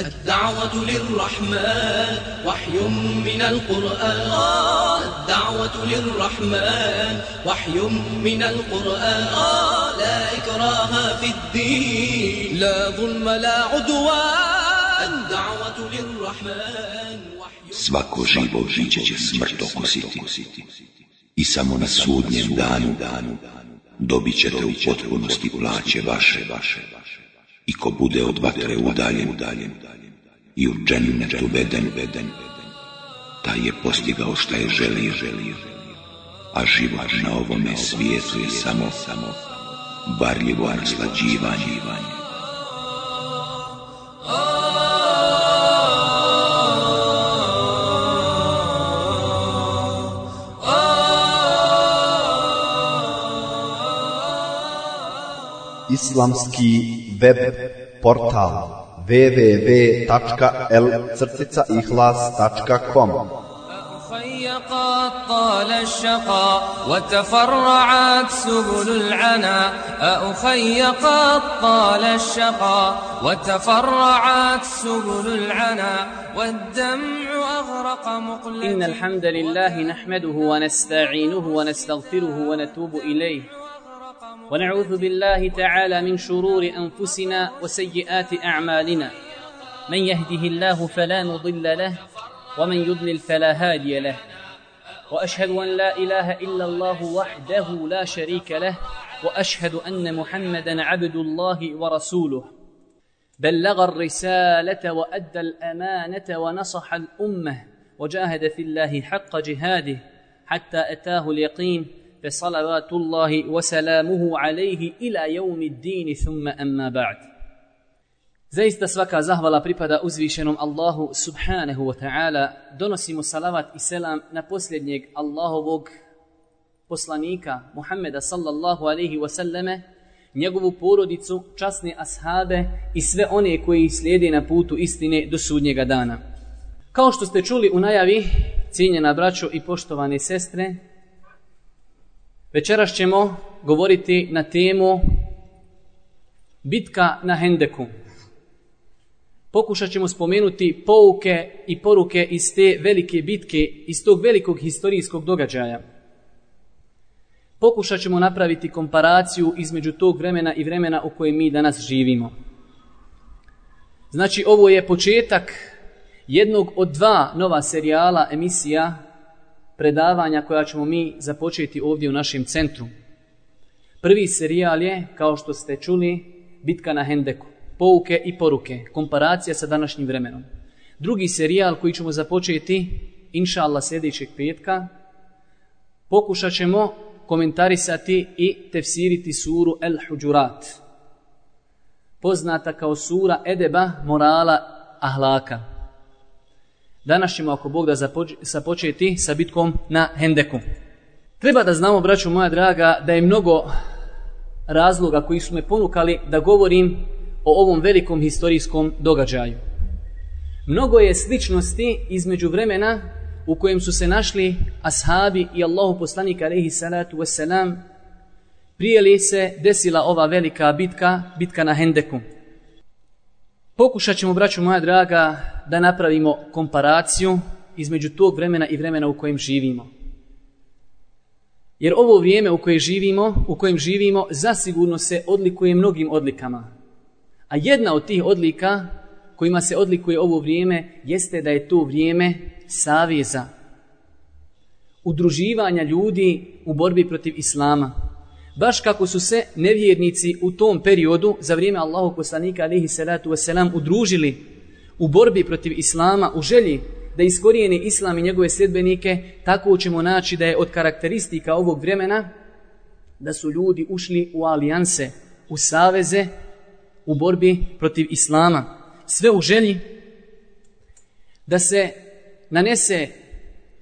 الدعوة للرحمن وحي من القرآن. الدعوة للرحمن وحي من القرآن. لا إكراه في الدين لا ظلم لا عدوان. الدعوة للرحمن Svako živo biće će smrt okusiti i samo na sudnjem danu dobit ćete u potpunosti plaće vaše, vaše, i ko bude od vatre udaljen, udaljen i u džennetu veden, veden, taj je postigao šta je želio, želio, a život na ovome svijetu je samo, samo varljivo naslađivanje. Islamski web portal www.l-ihlas.com أخي قد طال الشقا وتفرعت سبل العنا أخي قد طال الشقا وتفرعت سبل العنا والدمع أغرق مقلتي إن الحمد لله نحمده ونستعينه ونستغفره ونتوب إليه ونعوذ بالله تعالى من شرور أنفسنا وسيئات أعمالنا. من يهده الله فلا مضل له ومن يضلل فلا هادي له. وأشهد أن لا إله إلا الله وحده لا شريك له وأشهد أن محمدا عبد الله ورسوله. بلغ الرسالة وأدى الأمانة ونصح الأمة وجاهد في الله حق جهاده حتى أتاه اليقين فصلوات الله وسلامه عليه إلى يوم الدين ثم أما بعد Zaista svaka zahvala pripada uzvišenom Allahu subhanahu wa ta'ala. Donosimo salavat i selam na posljednjeg Allahovog poslanika Muhammeda sallallahu alaihi wa sallame, njegovu porodicu, časne ashabe i sve one koji slijede na putu istine do sudnjega dana. Kao što ste čuli u najavi, cijenjena braćo i poštovane sestre, večeras ćemo govoriti na temu bitka na Hendeku. Pokušat ćemo spomenuti pouke i poruke iz te velike bitke, iz tog velikog historijskog događaja. Pokušat ćemo napraviti komparaciju između tog vremena i vremena u kojem mi danas živimo. Znači, ovo je početak jednog od dva nova serijala emisija predavanja koja ćemo mi započeti ovdje u našem centru. Prvi serijal je, kao što ste čuli, Bitka na Hendeku pouke i poruke, komparacija sa današnjim vremenom. Drugi serijal koji ćemo započeti, inša Allah, sljedećeg petka, pokušat ćemo komentarisati i tefsiriti suru El Huđurat, poznata kao sura Edeba, morala, ahlaka. Danas ćemo, ako Bog da započeti sa bitkom na Hendeku. Treba da znamo, braću moja draga, da je mnogo razloga koji su me ponukali da govorim o ovom velikom historijskom događaju. Mnogo je sličnosti između vremena u kojem su se našli ashabi i Allahu poslanik alaihi salatu wasalam prije li se desila ova velika bitka, bitka na Hendeku. Pokušat ćemo, braću moja draga, da napravimo komparaciju između tog vremena i vremena u kojem živimo. Jer ovo vrijeme u kojem živimo, u kojem živimo, zasigurno se odlikuje mnogim odlikama. A jedna od tih odlika kojima se odlikuje ovo vrijeme jeste da je to vrijeme savjeza. Udruživanja ljudi u borbi protiv Islama. Baš kako su se nevjernici u tom periodu za vrijeme Allahu poslanika alihi salatu wasalam udružili u borbi protiv Islama u želji da iskorijeni Islam i njegove sljedbenike, tako ćemo naći da je od karakteristika ovog vremena da su ljudi ušli u alijanse, u saveze u borbi protiv Islama. Sve u želji da se nanese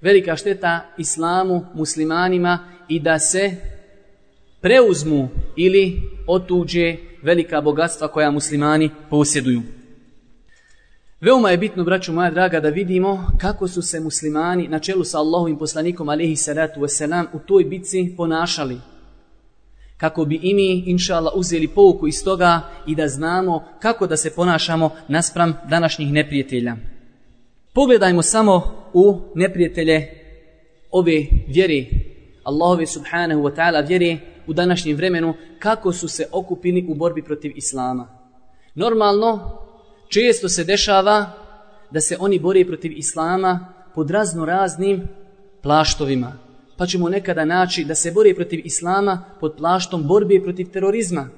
velika šteta Islamu, muslimanima i da se preuzmu ili otuđe velika bogatstva koja muslimani posjeduju. Veoma je bitno, braću moja draga, da vidimo kako su se muslimani na čelu sa Allahovim poslanikom alihi salatu wasalam u toj bitci ponašali. kako bi i mi, inša Allah, uzeli pouku iz toga i da znamo kako da se ponašamo naspram današnjih neprijatelja. Pogledajmo samo u neprijatelje ove vjere, Allahove subhanahu wa ta'ala vjere u današnjem vremenu, kako su se okupili u borbi protiv Islama. Normalno, često se dešava da se oni bore protiv Islama pod razno raznim plaštovima. Pa ćemo nekada naći da se bore protiv Islama pod plaštom borbe protiv terorizma.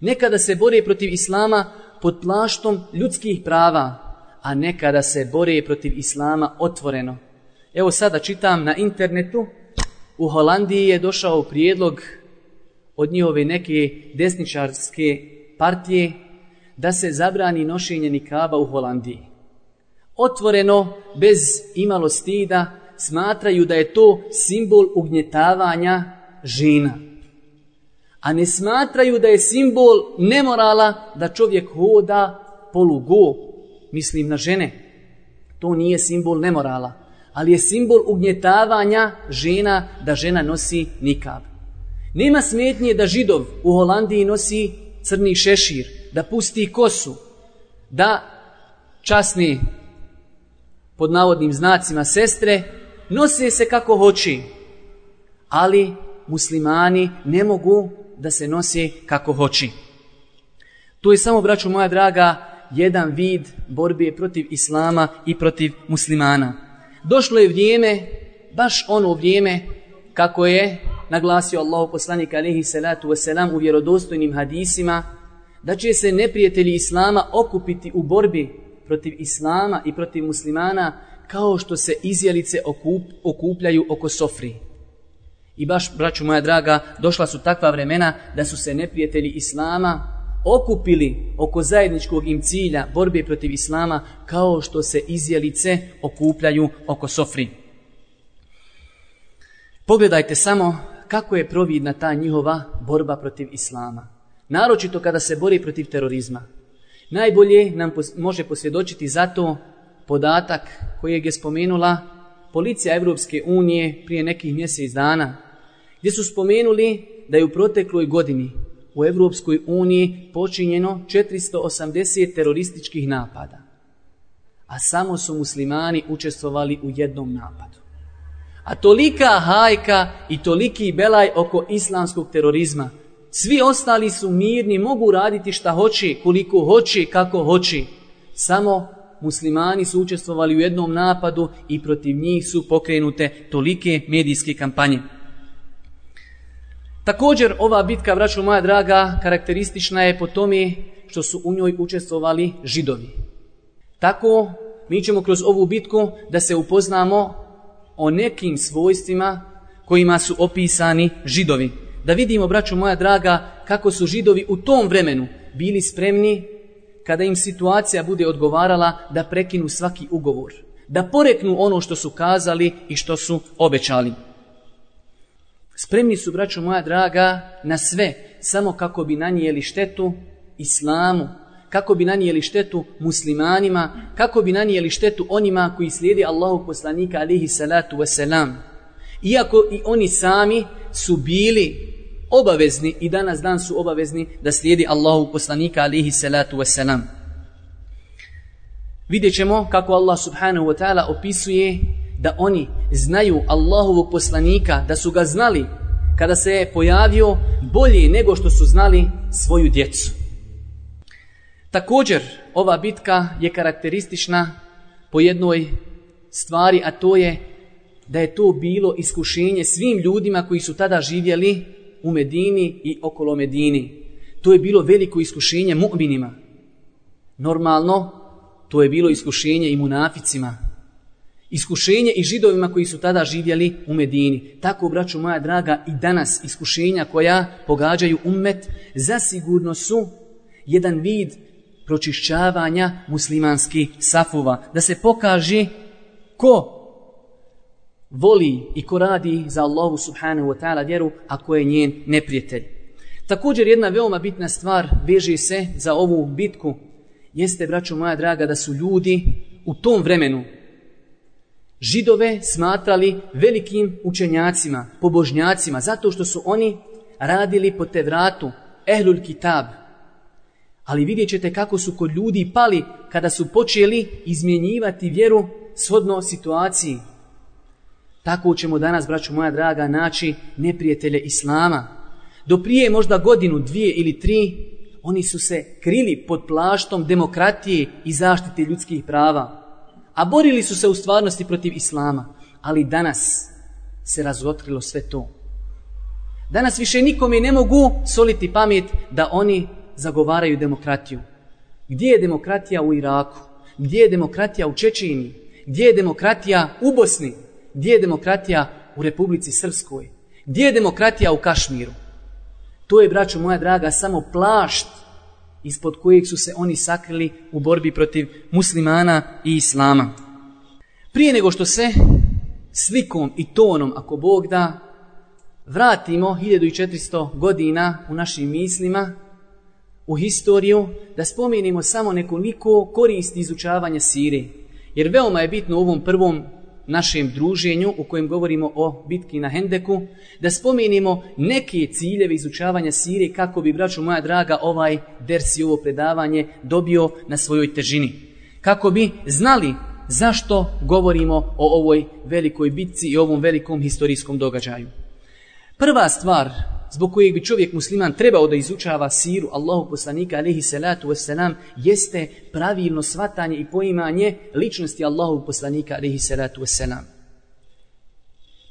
Nekada se bore protiv Islama pod plaštom ljudskih prava, a nekada se bore protiv Islama otvoreno. Evo sada čitam na internetu, u Holandiji je došao prijedlog od njihove neke desničarske partije da se zabrani nošenje nikaba u Holandiji. Otvoreno, bez imalo stida, smatraju da je to simbol ugnjetavanja žena. A ne smatraju da je simbol nemorala da čovjek hoda polugo, mislim na žene. To nije simbol nemorala, ali je simbol ugnjetavanja žena da žena nosi nikab. Nema smetnje da židov u Holandiji nosi crni šešir, da pusti kosu, da časni pod navodnim znacima sestre, nose se kako hoće, ali muslimani ne mogu da se nose kako hoće. To je samo, braću moja draga, jedan vid borbe protiv islama i protiv muslimana. Došlo je vrijeme, baš ono vrijeme kako je naglasio Allahu poslanik alejhi salatu wasalam u vjerodostojnim hadisima da će se neprijatelji islama okupiti u borbi protiv islama i protiv muslimana kao što se izjelice okup, okupljaju oko sofri. I baš, braću moja draga, došla su takva vremena da su se neprijatelji islama okupili oko zajedničkog im cilja borbe protiv islama kao što se izjelice okupljaju oko sofri. Pogledajte samo kako je providna ta njihova borba protiv islama. Naročito kada se bori protiv terorizma. Najbolje nam pos može posvjedočiti zato podatak koji je spomenula policija Evropske unije prije nekih mjesec dana, gdje su spomenuli da je u protekloj godini u Evropskoj uniji počinjeno 480 terorističkih napada, a samo su muslimani učestvovali u jednom napadu. A tolika hajka i toliki belaj oko islamskog terorizma. Svi ostali su mirni, mogu raditi šta hoće, koliko hoće, kako hoće. Samo muslimani su učestvovali u jednom napadu i protiv njih su pokrenute tolike medijske kampanje. Također, ova bitka, vraću moja draga, karakteristična je po tome što su u njoj učestvovali židovi. Tako, mi ćemo kroz ovu bitku da se upoznamo o nekim svojstvima kojima su opisani židovi. Da vidimo, braćo moja draga, kako su židovi u tom vremenu bili spremni kada im situacija bude odgovarala da prekinu svaki ugovor. Da poreknu ono što su kazali i što su obećali. Spremni su, braćo moja draga, na sve, samo kako bi nanijeli štetu islamu, kako bi nanijeli štetu muslimanima, kako bi nanijeli štetu onima koji slijedi Allahu poslanika alihi salatu wasalam. Iako i oni sami su bili obavezni i danas dan su obavezni da slijedi Allahu poslanika alihi salatu wasalam. Vidjet ćemo kako Allah subhanahu wa ta'ala opisuje da oni znaju Allahovog poslanika, da su ga znali kada se je pojavio bolje nego što su znali svoju djecu. Također, ova bitka je karakteristična po jednoj stvari, a to je da je to bilo iskušenje svim ljudima koji su tada živjeli u Medini i okolo Medini. To je bilo veliko iskušenje mu'minima. Normalno, to je bilo iskušenje i munaficima, Iskušenje i židovima koji su tada živjeli u Medini. Tako, braću moja draga, i danas iskušenja koja pogađaju ummet, zasigurno su jedan vid pročišćavanja muslimanskih safova. Da se pokaže ko voli i ko radi za Allahu subhanahu wa ta'ala vjeru, a ko je njen neprijatelj. Također jedna veoma bitna stvar veže se za ovu bitku, jeste, braću moja draga, da su ljudi u tom vremenu židove smatrali velikim učenjacima, pobožnjacima, zato što su oni radili po te vratu, ehlul kitab. Ali vidjet ćete kako su kod ljudi pali kada su počeli izmjenjivati vjeru shodno situaciji. Tako ćemo danas, braću moja draga, naći neprijatelje Islama. Do prije možda godinu, dvije ili tri, oni su se krili pod plaštom demokratije i zaštite ljudskih prava. A borili su se u stvarnosti protiv Islama. Ali danas se razotkrilo sve to. Danas više nikome ne mogu soliti pamet da oni zagovaraju demokratiju. Gdje je demokratija u Iraku? Gdje je demokratija u Čečini? Gdje je demokratija u Bosni? Gdje je demokratija u Republici Srpskoj? Gdje je demokratija u Kašmiru? To je, braćo moja draga, samo plašt ispod kojeg su se oni sakrili u borbi protiv muslimana i islama. Prije nego što se slikom i tonom, ako Bog da, vratimo 1400 godina u našim mislima, u historiju, da spomenimo samo nekoliko koristi izučavanja sire. Jer veoma je bitno u ovom prvom našem druženju u kojem govorimo o bitki na Hendeku, da spomenimo neke ciljeve izučavanja sire kako bi, braću moja draga, ovaj ders i ovo predavanje dobio na svojoj težini. Kako bi znali zašto govorimo o ovoj velikoj bitci i ovom velikom historijskom događaju. Prva stvar zbog kojeg bi čovjek musliman trebao da izučava siru Allahu poslanika alihi salatu wasalam jeste pravilno svatanje i poimanje ličnosti Allahu poslanika alihi salatu wasalam.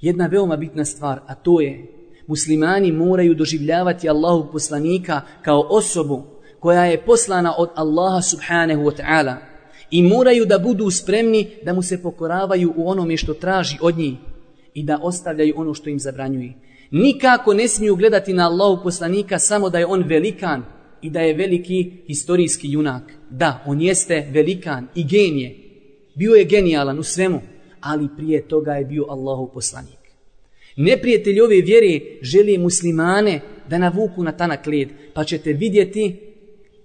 Jedna veoma bitna stvar, a to je muslimani moraju doživljavati Allahu poslanika kao osobu koja je poslana od Allaha subhanahu wa ta'ala i moraju da budu spremni da mu se pokoravaju u onome što traži od njih i da ostavljaju ono što im zabranjuje. Nikako ne smiju gledati na Allahu poslanika samo da je on velikan i da je veliki historijski junak. Da, on jeste velikan i genije. Bio je genijalan u svemu, ali prije toga je bio Allahu poslanik. Neprijatelji ove vjere želi muslimane da navuku na tanak led, pa ćete vidjeti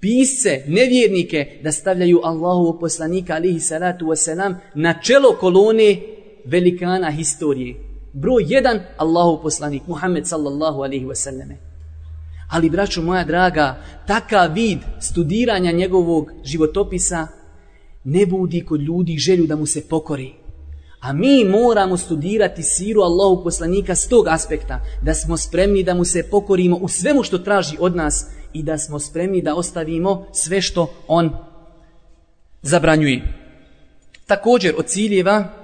pisce, nevjernike, da stavljaju Allahu poslanika alihi salatu wasalam na čelo kolone velikana historije. Broj jedan, Allahu poslanik, Muhammed sallallahu alaihi wasallame. Ali, braćo moja draga, takav vid studiranja njegovog životopisa ne budi kod ljudi želju da mu se pokori. A mi moramo studirati siru Allahu poslanika s tog aspekta, da smo spremni da mu se pokorimo u svemu što traži od nas i da smo spremni da ostavimo sve što on zabranjuje. Također od ciljeva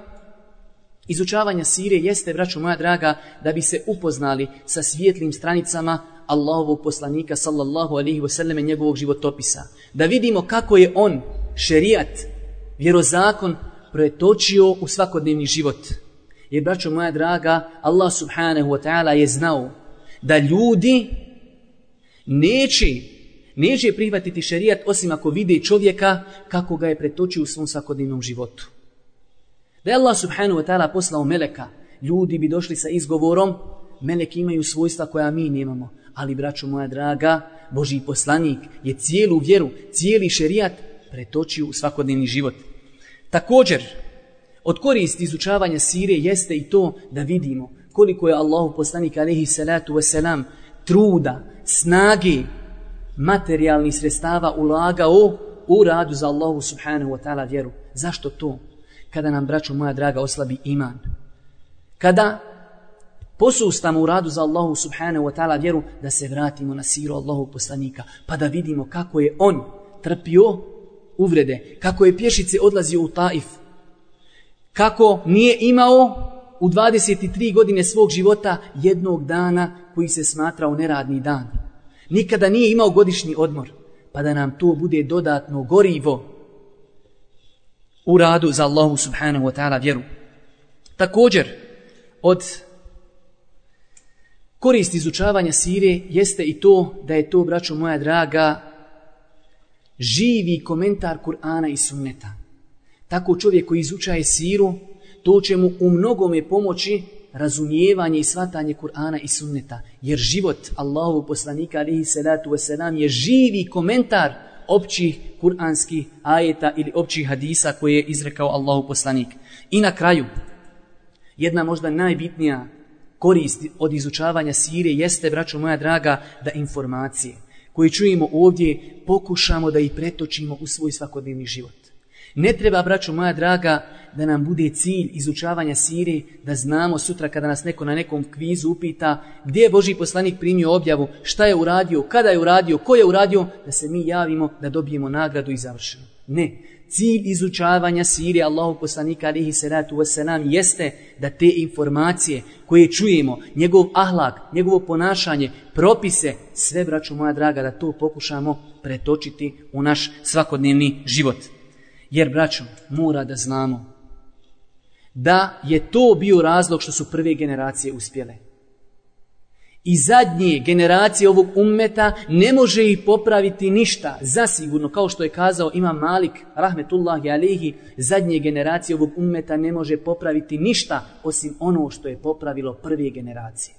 Izučavanje sire jeste, braćo moja draga, da bi se upoznali sa svijetlim stranicama Allahovog poslanika sallallahu alihi wasallam njegovog životopisa. Da vidimo kako je on, šerijat, vjerozakon, pretočio u svakodnevni život. Jer, braćo moja draga, Allah subhanahu wa ta'ala je znao da ljudi neće, neće prihvatiti šerijat osim ako vide čovjeka kako ga je pretočio u svom svakodnevnom životu. Da je Allah subhanahu wa ta'ala poslao meleka, ljudi bi došli sa izgovorom, meleki imaju svojstva koja mi nemamo. Ali, braćo moja draga, Boži poslanik je cijelu vjeru, cijeli šerijat pretočio u svakodnevni život. Također, od koristi izučavanja sire jeste i to da vidimo koliko je Allahu poslanik alaihi salatu wasalam truda, snage, materijalnih sredstava ulagao u radu za Allahu subhanahu wa ta'ala vjeru. Zašto to? Kada nam, braćo moja draga, oslabi iman. Kada posustamo u radu za Allahu subhanahu wa ta'ala vjeru, da se vratimo na siru Allahu poslanika, pa da vidimo kako je on trpio uvrede, kako je pješice odlazio u Taif, kako nije imao u 23 godine svog života jednog dana koji se smatrao neradni dan. Nikada nije imao godišnji odmor, pa da nam to bude dodatno gorivo u radu za Allahu subhanahu wa ta'ala vjeru. Također, od koristi izučavanja sire jeste i to da je to, braćo moja draga, živi komentar Kur'ana i sunneta. Tako čovjek koji izučaje siru, to će mu u mnogome pomoći razumijevanje i svatanje Kur'ana i sunneta. Jer život Allahovog poslanika alihi salatu wasalam je živi komentar općih kur'anskih ajeta ili općih hadisa koje je izrekao Allahu poslanik. I na kraju, jedna možda najbitnija korist od izučavanja sire jeste, braćo moja draga, da informacije koje čujemo ovdje pokušamo da ih pretočimo u svoj svakodnevni život. Ne treba, braćo moja draga, da nam bude cilj izučavanja sire, da znamo sutra kada nas neko na nekom kvizu upita gdje je Boži poslanik primio objavu, šta je uradio, kada je uradio, ko je uradio, da se mi javimo da dobijemo nagradu i završimo. Ne, cilj izučavanja sire Allahu poslanika alihi salatu wasalam jeste da te informacije koje čujemo, njegov ahlak, njegovo ponašanje, propise, sve braću moja draga da to pokušamo pretočiti u naš svakodnevni život. Jer braćo, mora da znamo da je to bio razlog što su prve generacije uspjele. I zadnje generacije ovog ummeta ne može ih popraviti ništa. Zasigurno, kao što je kazao Imam Malik, rahmetullahi alihi, zadnje generacije ovog ummeta ne može popraviti ništa osim ono što je popravilo prve generacije.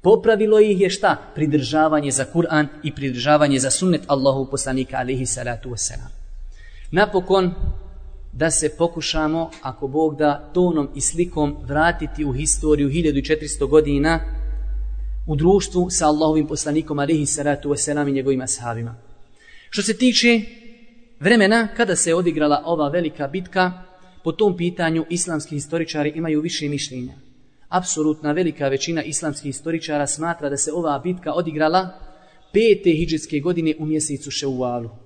Popravilo ih je šta? Pridržavanje za Kur'an i pridržavanje za sunnet Allahu poslanika alihi salatu wasalam. Napokon, da se pokušamo, ako Bog da, tonom i slikom vratiti u historiju 1400 godina, u društvu sa Allahovim poslanikom alihi salatu wasalam i njegovim ashabima. Što se tiče vremena kada se odigrala ova velika bitka, po tom pitanju islamski historičari imaju više mišljenja. Apsolutna velika većina islamskih historičara smatra da se ova bitka odigrala pete hijđetske godine u mjesecu Šeuvalu.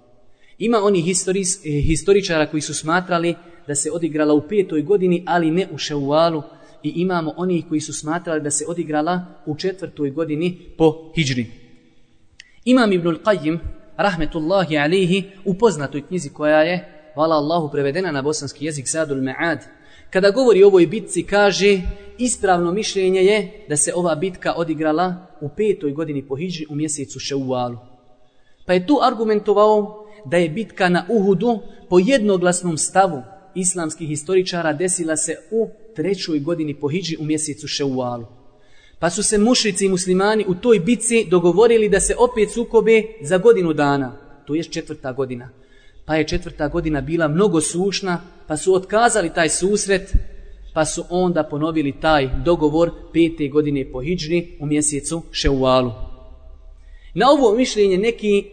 Ima oni historis, eh, historičara koji su smatrali da se odigrala u petoj godini, ali ne u Šeuvalu, i imamo oni koji su smatrali da se odigrala u četvrtoj godini po hijđri. Imam Ibnul Qayyim, rahmetullahi alihi, u poznatoj knjizi koja je, vala Allahu, prevedena na bosanski jezik Sadul Ma'ad, kada govori o ovoj bitci, kaže, ispravno mišljenje je da se ova bitka odigrala u petoj godini po hijri u mjesecu Ševalu. Pa je tu argumentovao da je bitka na Uhudu po jednoglasnom stavu islamskih historičara desila se u trećoj godini po Hidži u mjesecu Šeualu. Pa su se mušrici i muslimani u toj bitci dogovorili da se opet sukobe za godinu dana. To je četvrta godina. Pa je četvrta godina bila mnogo sušna, pa su otkazali taj susret, pa su onda ponovili taj dogovor pete godine po Hidži u mjesecu Šeualu. Na ovo mišljenje neki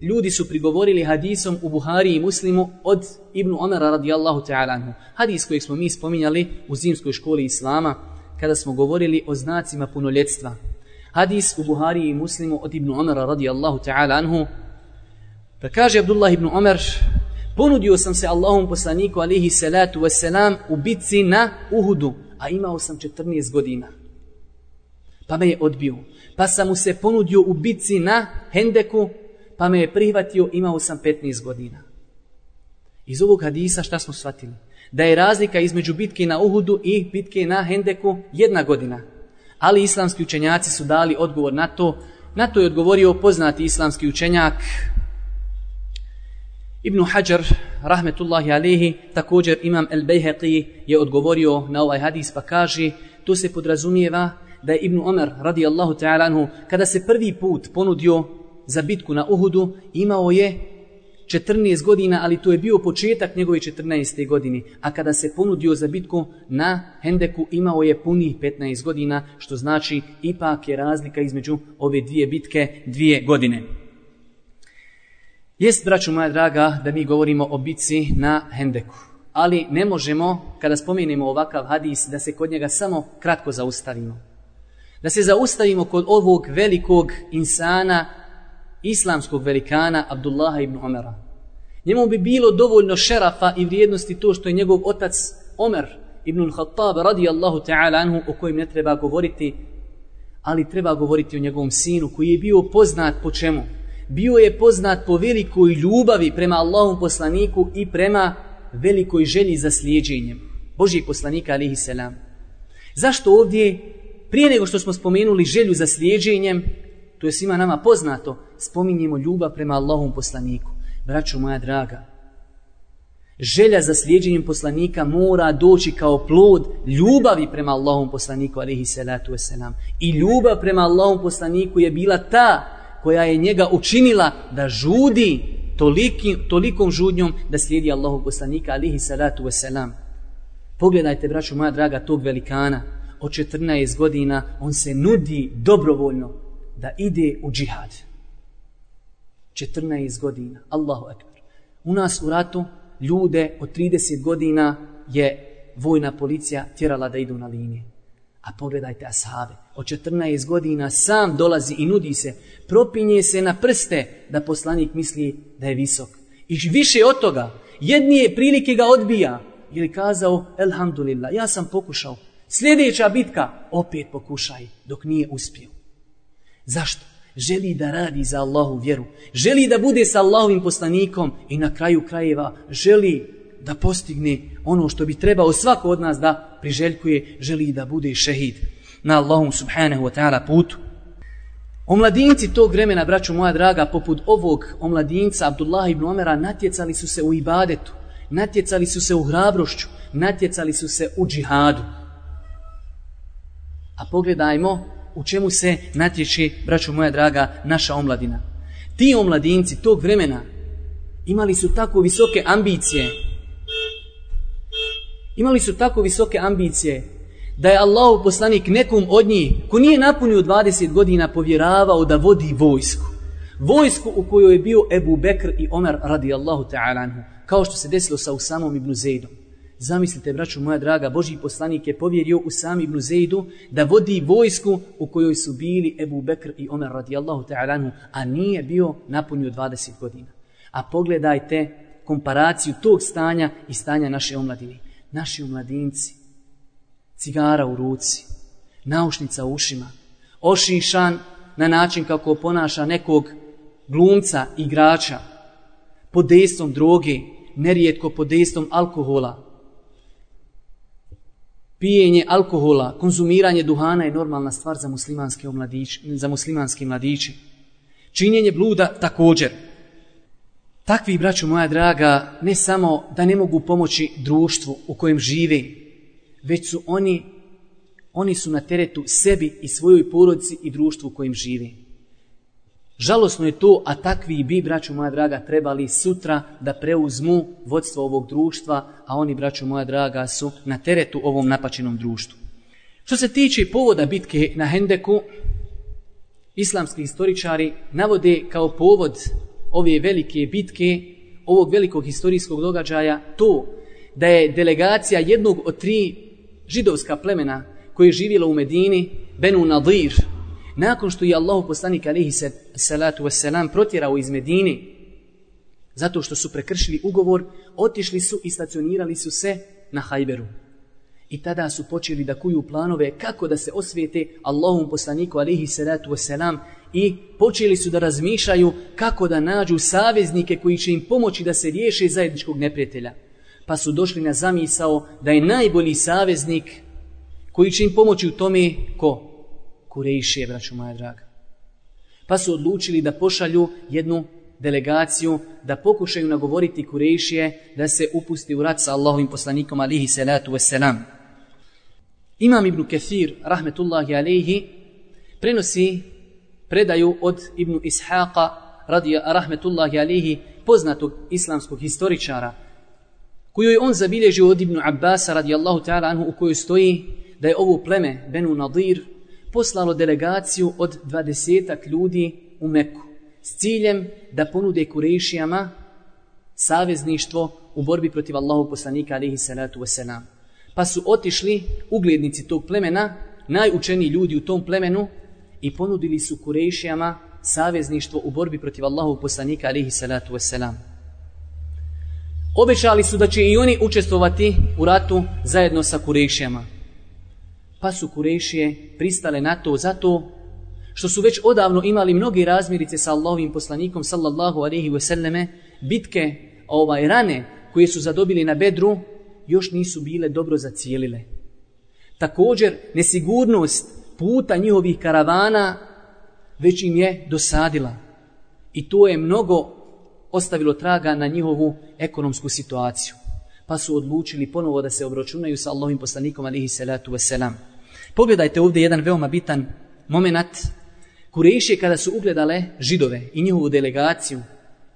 ljudi su prigovorili hadisom u Buhari i Muslimu od Ibnu Omara radijallahu ta'ala anhu. Hadis kojeg smo mi spominjali u zimskoj školi Islama kada smo govorili o znacima punoljetstva. Hadis u Buhari i Muslimu od Ibnu Omara radijallahu ta'ala anhu. Pa kaže Abdullah ibn Omar, ponudio sam se Allahom poslaniku alihi salatu wasalam u bitci na Uhudu, a imao sam 14 godina. Pa me je odbio. Pa sam mu se ponudio u bitci na Hendeku, pa me je prihvatio, imao sam 15 godina. Iz ovog hadisa šta smo shvatili? Da je razlika između bitke na Uhudu i bitke na Hendeku jedna godina. Ali islamski učenjaci su dali odgovor na to. Na to je odgovorio poznati islamski učenjak Ibn Hajar, rahmetullahi alihi, također imam El Bejheqi je odgovorio na ovaj hadis pa kaže, to se podrazumijeva da je Ibn Omer radijallahu ta'ala anhu, kada se prvi put ponudio za bitku na Uhudu imao je 14 godina, ali to je bio početak njegove 14. godine. A kada se ponudio za bitku na Hendeku imao je punih 15 godina, što znači ipak je razlika između ove dvije bitke dvije godine. Jest, braću moja draga, da mi govorimo o bitci na Hendeku. Ali ne možemo, kada spomenemo ovakav hadis, da se kod njega samo kratko zaustavimo. Da se zaustavimo kod ovog velikog insana islamskog velikana Abdullaha ibn Omera. Njemu bi bilo dovoljno šerafa i vrijednosti to što je njegov otac Omer ibn al-Khattab radijallahu ta'ala anhu o kojem ne treba govoriti, ali treba govoriti o njegovom sinu koji je bio poznat po čemu? Bio je poznat po velikoj ljubavi prema Allahom poslaniku i prema velikoj želji za slijedženjem. Božijeg poslanika alihi selam. Zašto ovdje, prije nego što smo spomenuli želju za slijedženjem, to je svima nama poznato, spominjemo ljubav prema Allahom poslaniku. Braćo moja draga, želja za slijedjenjem poslanika mora doći kao plod ljubavi prema Allahom poslaniku, alihi salatu wasalam. I ljubav prema Allahom poslaniku je bila ta koja je njega učinila da žudi toliki, tolikom žudnjom da slijedi Allahom poslanika, alihi salatu wasalam. Pogledajte, braćo moja draga, tog velikana. od 14 godina, on se nudi dobrovoljno da ide u džihad. 14 godina. Allahu akbar. U nas u ratu ljude od 30 godina je vojna policija tjerala da idu na linije. A pogledajte ashabe. Od 14 godina sam dolazi i nudi se. Propinje se na prste da poslanik misli da je visok. I više od toga, jednije prilike ga odbija. Ili kazao, elhamdulillah, ja sam pokušao. Sljedeća bitka, opet pokušaj, dok nije uspio. Zašto? Želi da radi za Allahu vjeru. Želi da bude sa Allahovim poslanikom i na kraju krajeva želi da postigne ono što bi trebao svako od nas da priželjkuje, želi da bude šehid na Allahum subhanahu wa ta'ala putu. Omladinci tog vremena, braću moja draga, poput ovog omladinca Abdullah ibn Omera, natjecali su se u ibadetu, natjecali su se u hrabrošću, natjecali su se u džihadu. A pogledajmo u čemu se natječe, braćo moja draga, naša omladina. Ti omladinci tog vremena imali su tako visoke ambicije, imali su tako visoke ambicije, da je Allah poslanik nekom od njih, ko nije napunio 20 godina, povjeravao da vodi vojsku. Vojsku u kojoj je bio Ebu Bekr i Omer radijallahu ta'ala anhu, kao što se desilo sa Usamom ibn Zeidom. Zamislite, braću moja draga, Boži poslanik je povjerio Usam ibn Zeidu da vodi vojsku u kojoj su bili Ebu Bekr i Omer radijallahu ta'ala anhu, a nije bio napunio 20 godina. A pogledajte komparaciju tog stanja i stanja naše omladine. Naši omladinci, cigara u ruci, naušnica u ušima, ošišan na način kako ponaša nekog glumca, igrača, pod dejstvom droge, nerijetko pod dejstvom alkohola. Pijenje alkohola, konzumiranje duhana je normalna stvar za muslimanske, omladići, za muslimanske mladiće. Činjenje bluda također. Takvi, braću moja draga, ne samo da ne mogu pomoći društvu u kojem žive, već su oni, oni su na teretu sebi i svojoj porodici i društvu u kojem žive. Žalosno je to, a takvi bi, braću moja draga, trebali sutra da preuzmu vodstvo ovog društva, a oni, braću moja draga, su na teretu ovom napačenom društvu. Što se tiče povoda bitke na Hendeku, islamski historičari navode kao povod ove velike bitke, ovog velikog historijskog događaja, to da je delegacija jednog od tri židovska plemena koje je živjela u Medini, Benu Nadir, nakon što je Allahu poslanik alihi salatu wasalam protjerao iz Medine, zato što su prekršili ugovor, otišli su i stacionirali su se na Hajberu. I tada su počeli da kuju planove kako da se osvijete Allahom poslaniku alihi salatu wasalam i počeli su da razmišljaju kako da nađu saveznike koji će im pomoći da se riješe zajedničkog neprijatelja pa su došli na zamisao da je najbolji saveznik koji će im pomoći u tome ko? Kurejšije, braću moja draga. Pa su odlučili da pošalju jednu delegaciju da pokušaju nagovoriti Kurejšije da se upusti u rat sa Allahovim poslanikom alihi salatu wasalam. Imam Ibn Kathir, rahmetullahi alihi, prenosi predaju od Ibn Ishaqa, radija rahmetullahi alihi, poznatog islamskog historičara, koju je on zabilježio od Ibnu Abbas, radijallahu ta'ala anhu u kojoj stoji da je ovo pleme Benu Nadir poslalo delegaciju od dvadesetak ljudi u Meku s ciljem da ponude Kurešijama savezništvo u borbi protiv Allahu poslanika alihi salatu wasalam. Pa su otišli uglednici tog plemena, najučeniji ljudi u tom plemenu i ponudili su Kurešijama savezništvo u borbi protiv Allahu poslanika alihi salatu wasalam. Obećali su da će i oni učestvovati u ratu zajedno sa Kurešijama. Pa su Kurešije pristale na to zato što su već odavno imali mnoge razmirice sa Allahovim poslanikom sallallahu alaihi wasallame, bitke ovaj rane koje su zadobili na bedru još nisu bile dobro zacijelile. Također nesigurnost puta njihovih karavana već im je dosadila. I to je mnogo ostavilo traga na njihovu ekonomsku situaciju. Pa su odlučili ponovo da se obročunaju sa Allahim poslanikom alihi salatu wasalam. Pogledajte ovdje jedan veoma bitan moment. Kurejše kada su ugledale židove i njihovu delegaciju,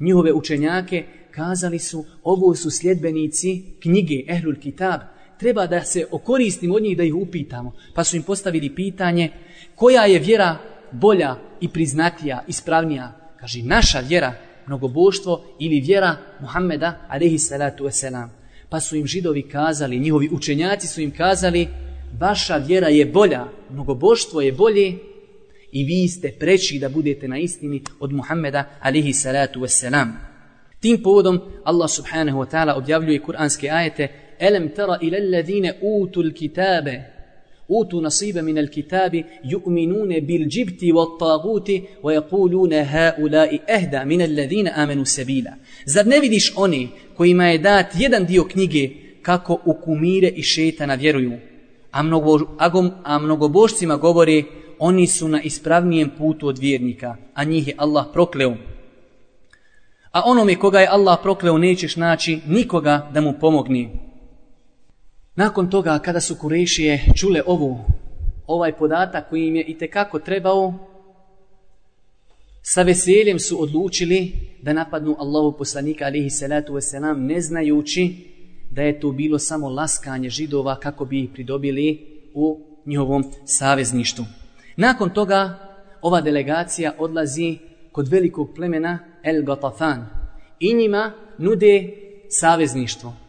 njihove učenjake, kazali su ovo su sljedbenici knjige Ehlul Kitab, treba da se okoristimo od njih da ih upitamo. Pa su im postavili pitanje koja je vjera bolja i priznatija, ispravnija. Kaže, naša vjera, mnogoboštvo ili vjera Muhammeda, alaihi salatu wasalam. Pa su im židovi kazali, njihovi učenjaci su im kazali, vaša vjera je bolja, mnogoboštvo je bolje i vi ste preći da budete na istini od Muhammeda, alihi salatu wasalam. Tim povodom Allah subhanahu wa ta'ala objavljuje kuranske ajete Elem tara ila alladhina utul kitabe utu nasiba min al-kitabi yu'minuna bil jibti wat taguti wa yaquluna haula'i ahda min alladhina amanu sabila. Zar ne vidiš oni kojima je dat jedan dio knjige kako u kumire i šetana vjeruju? A mnogo agom a mnogobošcima govori oni su na ispravnijem putu od vjernika a njih je Allah prokleo. A onome koga je Allah prokleo nećeš naći nikoga da mu pomogni. Nakon toga, kada su Kurešije čule ovu, ovaj podatak koji im je i tekako trebao, sa veseljem su odlučili da napadnu Allahu poslanika alihi salatu wasalam, ne znajući da je to bilo samo laskanje židova kako bi ih pridobili u njihovom savezništu. Nakon toga, ova delegacija odlazi kod velikog plemena El Gatafan i njima nude savezništvo.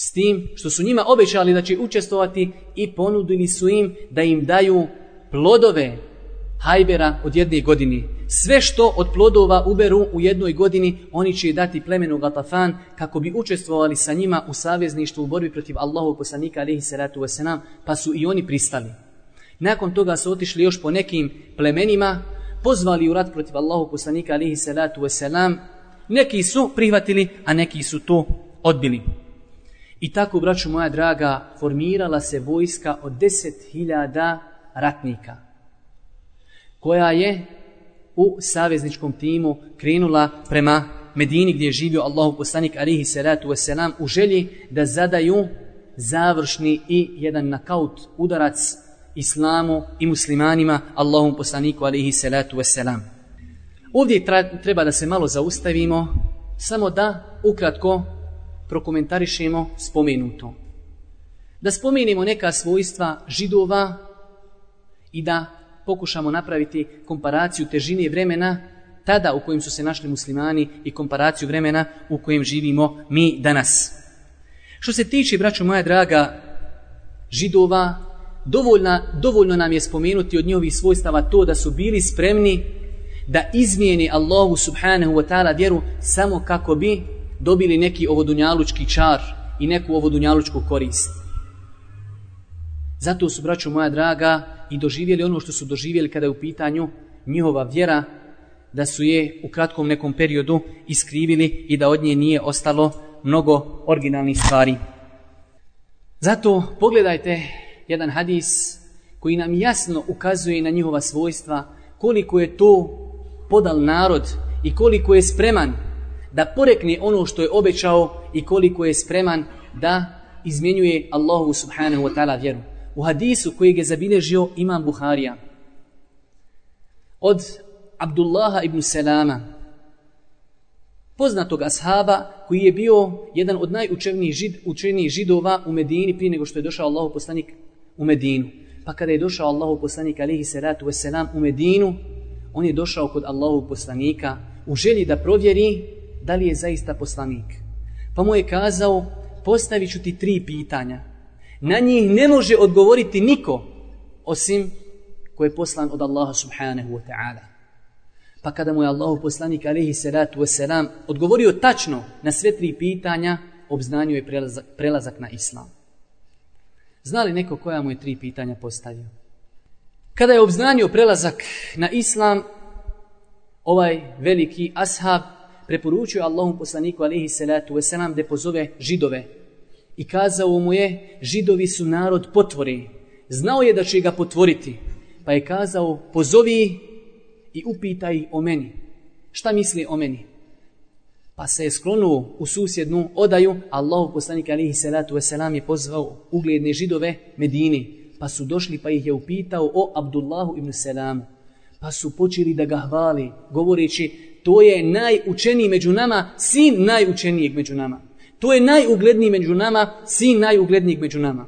S tim što su njima obećali da će učestovati i ponudili su im da im daju plodove hajbera od jedne godine. Sve što od plodova uberu u jednoj godini, oni će dati plemenu Gatafan kako bi učestvovali sa njima u savezništvu u borbi protiv Allahu poslanika alihi salatu wasalam, pa su i oni pristali. Nakon toga su otišli još po nekim plemenima, pozvali u rat protiv Allahu poslanika alihi salatu wasalam, neki su prihvatili, a neki su to odbili. I tako, braću moja draga, formirala se vojska od 10.000 ratnika, koja je u savezničkom timu krenula prema Medini gdje je živio Allahu poslanik alihi salatu wasalam u želji da zadaju završni i jedan nakaut udarac islamu i muslimanima Allahom poslaniku alihi salatu wasalam. Ovdje treba da se malo zaustavimo, samo da ukratko prokomentarišemo spomenuto. Da spomenimo neka svojstva židova i da pokušamo napraviti komparaciju težine vremena tada u kojem su se našli muslimani i komparaciju vremena u kojem živimo mi danas. Što se tiče, braćo moja draga, židova, dovoljna, dovoljno nam je spomenuti od njihovih svojstava to da su bili spremni da izmijeni Allahu subhanahu wa ta'ala vjeru samo kako bi dobili neki ovodunjalučki čar i neku ovodunjalučku korist. Zato su, braćo moja draga, i doživjeli ono što su doživjeli kada je u pitanju njihova vjera, da su je u kratkom nekom periodu iskrivili i da od nje nije ostalo mnogo originalnih stvari. Zato pogledajte jedan hadis koji nam jasno ukazuje na njihova svojstva, koliko je to podal narod i koliko je spreman da porekne ono što je obećao i koliko je spreman da izmjenjuje Allahu subhanahu wa ta'ala vjeru. U hadisu koji je zabilježio imam Buharija od Abdullaha ibn Selama poznatog ashaba koji je bio jedan od najučenijih žid, učenijih židova u Medini prije nego što je došao Allahu poslanik u Medinu. Pa kada je došao Allahu poslanik alihi salatu wasalam u Medinu, on je došao kod Allahu poslanika u želji da provjeri da li je zaista poslanik. Pa mu je kazao, postavit ću ti tri pitanja. Na njih ne može odgovoriti niko, osim ko je poslan od Allaha subhanahu wa ta'ala. Pa kada mu je Allahu poslanik alihi salatu wasalam odgovorio tačno na sve tri pitanja, obznanio je prelazak, prelazak na islam. Znali neko koja mu je tri pitanja postavio? Kada je obznanio prelazak na islam, ovaj veliki ashab preporučio Allahom poslaniku alaihi salatu wasalam da pozove židove. I kazao mu je, židovi su narod potvori. Znao je da će ga potvoriti. Pa je kazao, pozovi i upitaj o meni. Šta misli o meni? Pa se je sklonuo u susjednu odaju. Allahu poslanik alihi salatu wasalam je pozvao ugledne židove Medini pa su došli pa ih je upitao o Abdullahu ibn Selamu. Pa su počeli da ga hvali, govoreći, to je najučeniji među nama, sin najučenijeg među nama. To je najugledniji među nama, sin najuglednijeg među nama.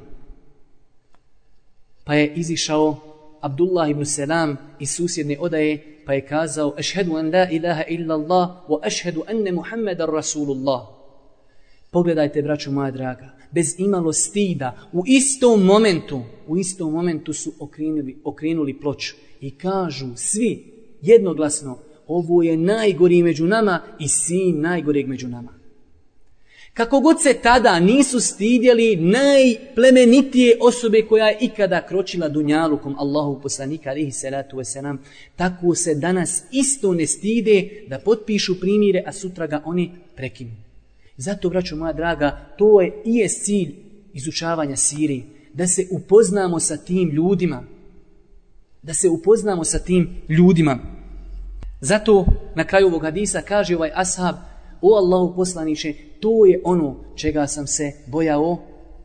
Pa je izišao Abdullah ibn Selam iz susjedne odaje, pa je kazao Ešhedu an la ilaha illa Allah wa ešhedu enne Muhammeda Rasulullah. Pogledajte, braću moja draga, bez imalo stida, u istom momentu, u istom momentu su okrenuli, okrenuli ploču i kažu svi jednoglasno, ovo je najgori među nama i sin najgoreg među nama. Kako god se tada nisu stidjeli najplemenitije osobe koja je ikada kročila dunjalukom Allahu poslanika alihi salatu wasalam, tako se danas isto ne stide da potpišu primire, a sutra ga oni prekinu. Zato, braću moja draga, to je i je cilj izučavanja Sirije, da se upoznamo sa tim ljudima, da se upoznamo sa tim ljudima. Zato na kraju ovog hadisa kaže ovaj ashab, o Allahu poslaniče, to je ono čega sam se bojao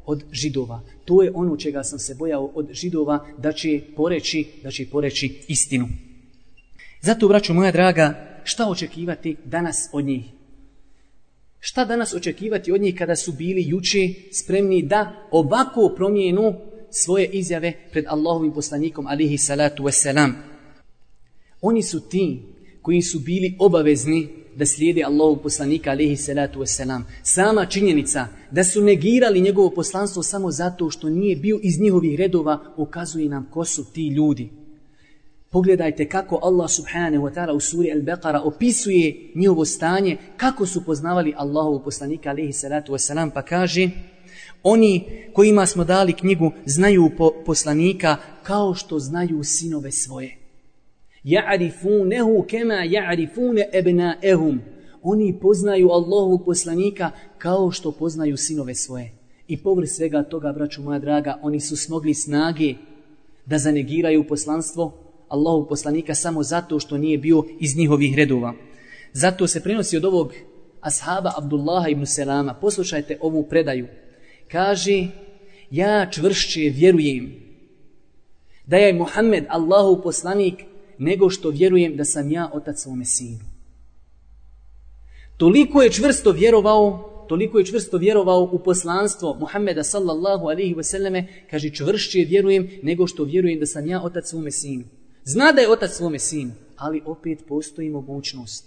od židova. To je ono čega sam se bojao od židova da će poreći, da će poreći istinu. Zato, braću moja draga, šta očekivati danas od njih? Šta danas očekivati od njih kada su bili juče spremni da ovako promijenu svoje izjave pred Allahovim poslanikom alihi salatu wasalam? Oni su ti koji su bili obavezni da slijede Allahu poslanika alaihi salatu wasalam. Sama činjenica da su negirali njegovo poslanstvo samo zato što nije bio iz njihovih redova ukazuje nam ko su ti ljudi. Pogledajte kako Allah subhanahu wa ta'ala u suri Al-Baqara opisuje njihovo stanje, kako su poznavali Allahu poslanika alaihi salatu wasalam, pa kaže Oni kojima smo dali knjigu znaju po poslanika kao što znaju sinove svoje ja'rifunehu kema ja'rifune ebnaehum. Oni poznaju Allahovog poslanika kao što poznaju sinove svoje. I povr svega toga, braću moja draga, oni su smogli snage da zanegiraju poslanstvo Allahog poslanika samo zato što nije bio iz njihovih redova. Zato se prenosi od ovog ashaba Abdullaha ibn Selama. Poslušajte ovu predaju. Kaže, ja čvršće vjerujem da je Muhammed Allahov poslanik nego što vjerujem da sam ja otac svome sinu. Toliko je čvrsto vjerovao, toliko je čvrsto vjerovao u poslanstvo Muhammeda sallallahu alaihi ve selleme, kaže čvršće vjerujem nego što vjerujem da sam ja otac svome sinu. Zna da je otac svome sinu, ali opet postoji mogućnost.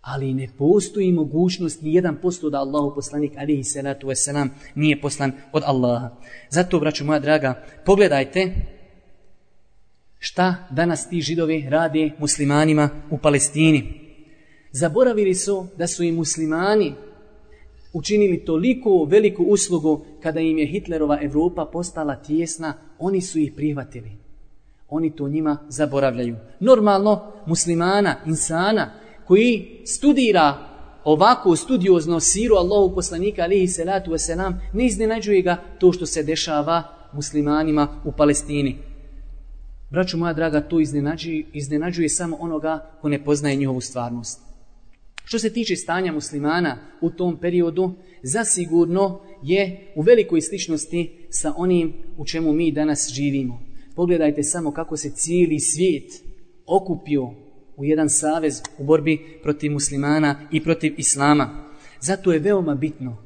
Ali ne postoji mogućnost ni jedan posto da Allahu poslanik alaihi salatu wasalam nije poslan od Allaha. Zato, braću moja draga, pogledajte šta danas ti židovi rade muslimanima u Palestini. Zaboravili su da su i muslimani učinili toliko veliku uslugu kada im je Hitlerova Evropa postala tjesna, oni su ih prihvatili. Oni to njima zaboravljaju. Normalno, muslimana, insana, koji studira ovako studiozno siru Allahu poslanika alihi salatu wasalam, ne iznenađuje ga to što se dešava muslimanima u Palestini. Braću moja draga, to iznenađuje, iznenađuje samo onoga ko ne poznaje njihovu stvarnost. Što se tiče stanja muslimana u tom periodu, zasigurno je u velikoj sličnosti sa onim u čemu mi danas živimo. Pogledajte samo kako se cijeli svijet okupio u jedan savez u borbi protiv muslimana i protiv islama. Zato je veoma bitno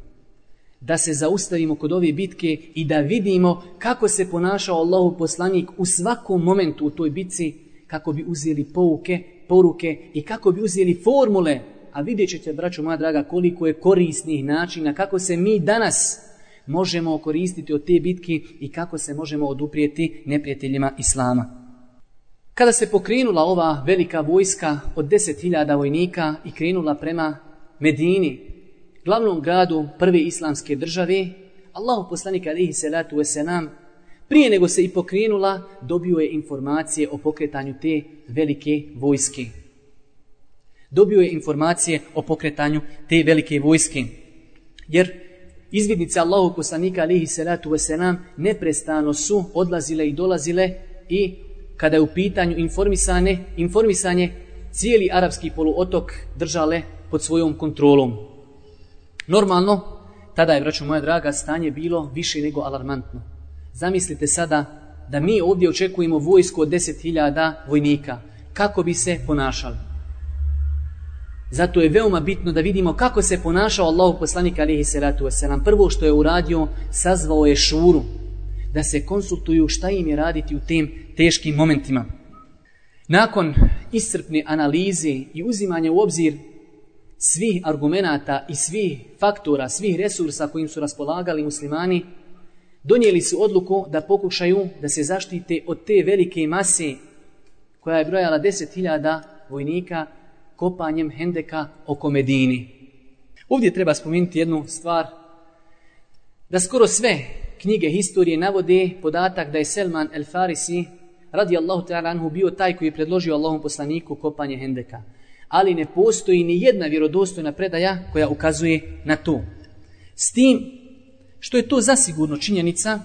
da se zaustavimo kod ove bitke i da vidimo kako se ponašao Allahu poslanik u svakom momentu u toj bitci kako bi uzeli pouke, poruke i kako bi uzeli formule. A vidjet ćete, braćo moja draga, koliko je korisnih načina, kako se mi danas možemo koristiti od te bitke i kako se možemo oduprijeti neprijateljima Islama. Kada se pokrenula ova velika vojska od 10.000 vojnika i krenula prema Medini, glavnom gradu prve islamske države, Allahu poslanik alihi salatu wasalam, prije nego se i pokrenula, dobio je informacije o pokretanju te velike vojske. Dobio je informacije o pokretanju te velike vojske. Jer izvidnice Allahu poslanika alihi salatu wasalam neprestano su odlazile i dolazile i kada je u pitanju informisane, informisanje cijeli arapski poluotok držale pod svojom kontrolom. Normalno, tada je, braću moja draga, stanje bilo više nego alarmantno. Zamislite sada da mi ovdje očekujemo vojsko od 10.000 vojnika. Kako bi se ponašali? Zato je veoma bitno da vidimo kako se ponašao Allahu poslanik alihi salatu wasalam. Prvo što je uradio, sazvao je šuru. da se konsultuju šta im je raditi u tim teškim momentima. Nakon iscrpne analize i uzimanja u obzir svih argumenata i svih faktora, svih resursa kojim su raspolagali muslimani, donijeli su odluku da pokušaju da se zaštite od te velike mase koja je brojala 10.000 vojnika kopanjem hendeka oko Medini. Ovdje treba spomenuti jednu stvar, da skoro sve knjige historije navode podatak da je Selman el Farisi radi Allahu ta'ala anhu bio taj koji je predložio Allahom poslaniku kopanje hendeka. Ali ne postoji ni jedna vjerodostojna predaja koja ukazuje na to. S tim što je to zasigurno činjenica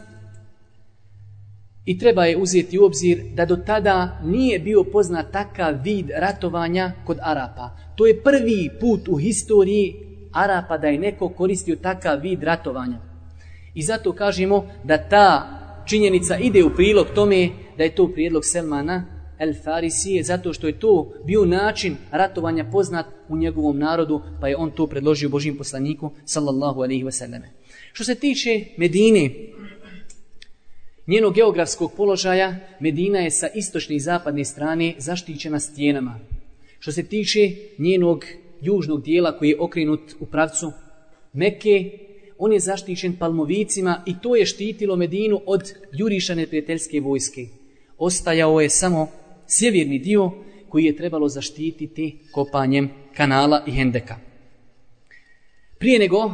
i treba je uzeti u obzir da do tada nije bio poznat takav vid ratovanja kod Arapa. To je prvi put u historiji Arapa da je neko koristio takav vid ratovanja. I zato kažemo da ta činjenica ide u prilog tome da je to prijedlog Selmana El Farisije, zato što je to bio način ratovanja poznat u njegovom narodu, pa je on to predložio Božim poslaniku, sallallahu alaihi wasallame. Što se tiče Medine, njenog geografskog položaja, Medina je sa istočne i zapadne strane zaštićena stijenama. Što se tiče njenog južnog dijela koji je okrenut u pravcu Mekke, on je zaštićen palmovicima i to je štitilo Medinu od jurišane neprijateljske vojske. Ostajao je samo sjeverni dio koji je trebalo zaštititi kopanjem kanala i hendeka. Prije nego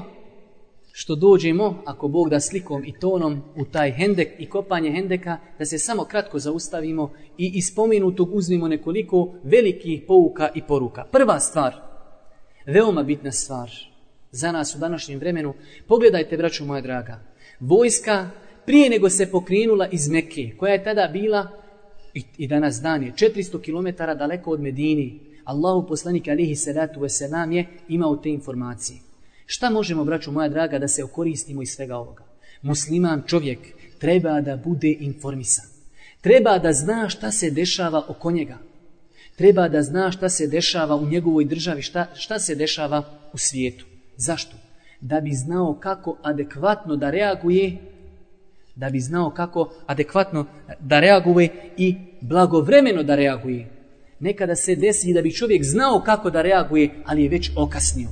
što dođemo, ako Bog da slikom i tonom u taj hendek i kopanje hendeka, da se samo kratko zaustavimo i iz pomenutog uzmimo nekoliko velikih pouka i poruka. Prva stvar, veoma bitna stvar za nas u današnjem vremenu, pogledajte, braću moja draga, vojska prije nego se pokrenula iz Mekke, koja je tada bila i, i danas dan je 400 km daleko od Medini, Allahu poslanik alihi salatu wasalam je imao te informacije. Šta možemo, braću moja draga, da se okoristimo iz svega ovoga? Musliman čovjek treba da bude informisan. Treba da zna šta se dešava oko njega. Treba da zna šta se dešava u njegovoj državi, šta, šta se dešava u svijetu. Zašto? Da bi znao kako adekvatno da reaguje, da bi znao kako adekvatno da reaguje i blagovremeno da reaguje. Nekada se desi da bi čovjek znao kako da reaguje, ali je već okasnio.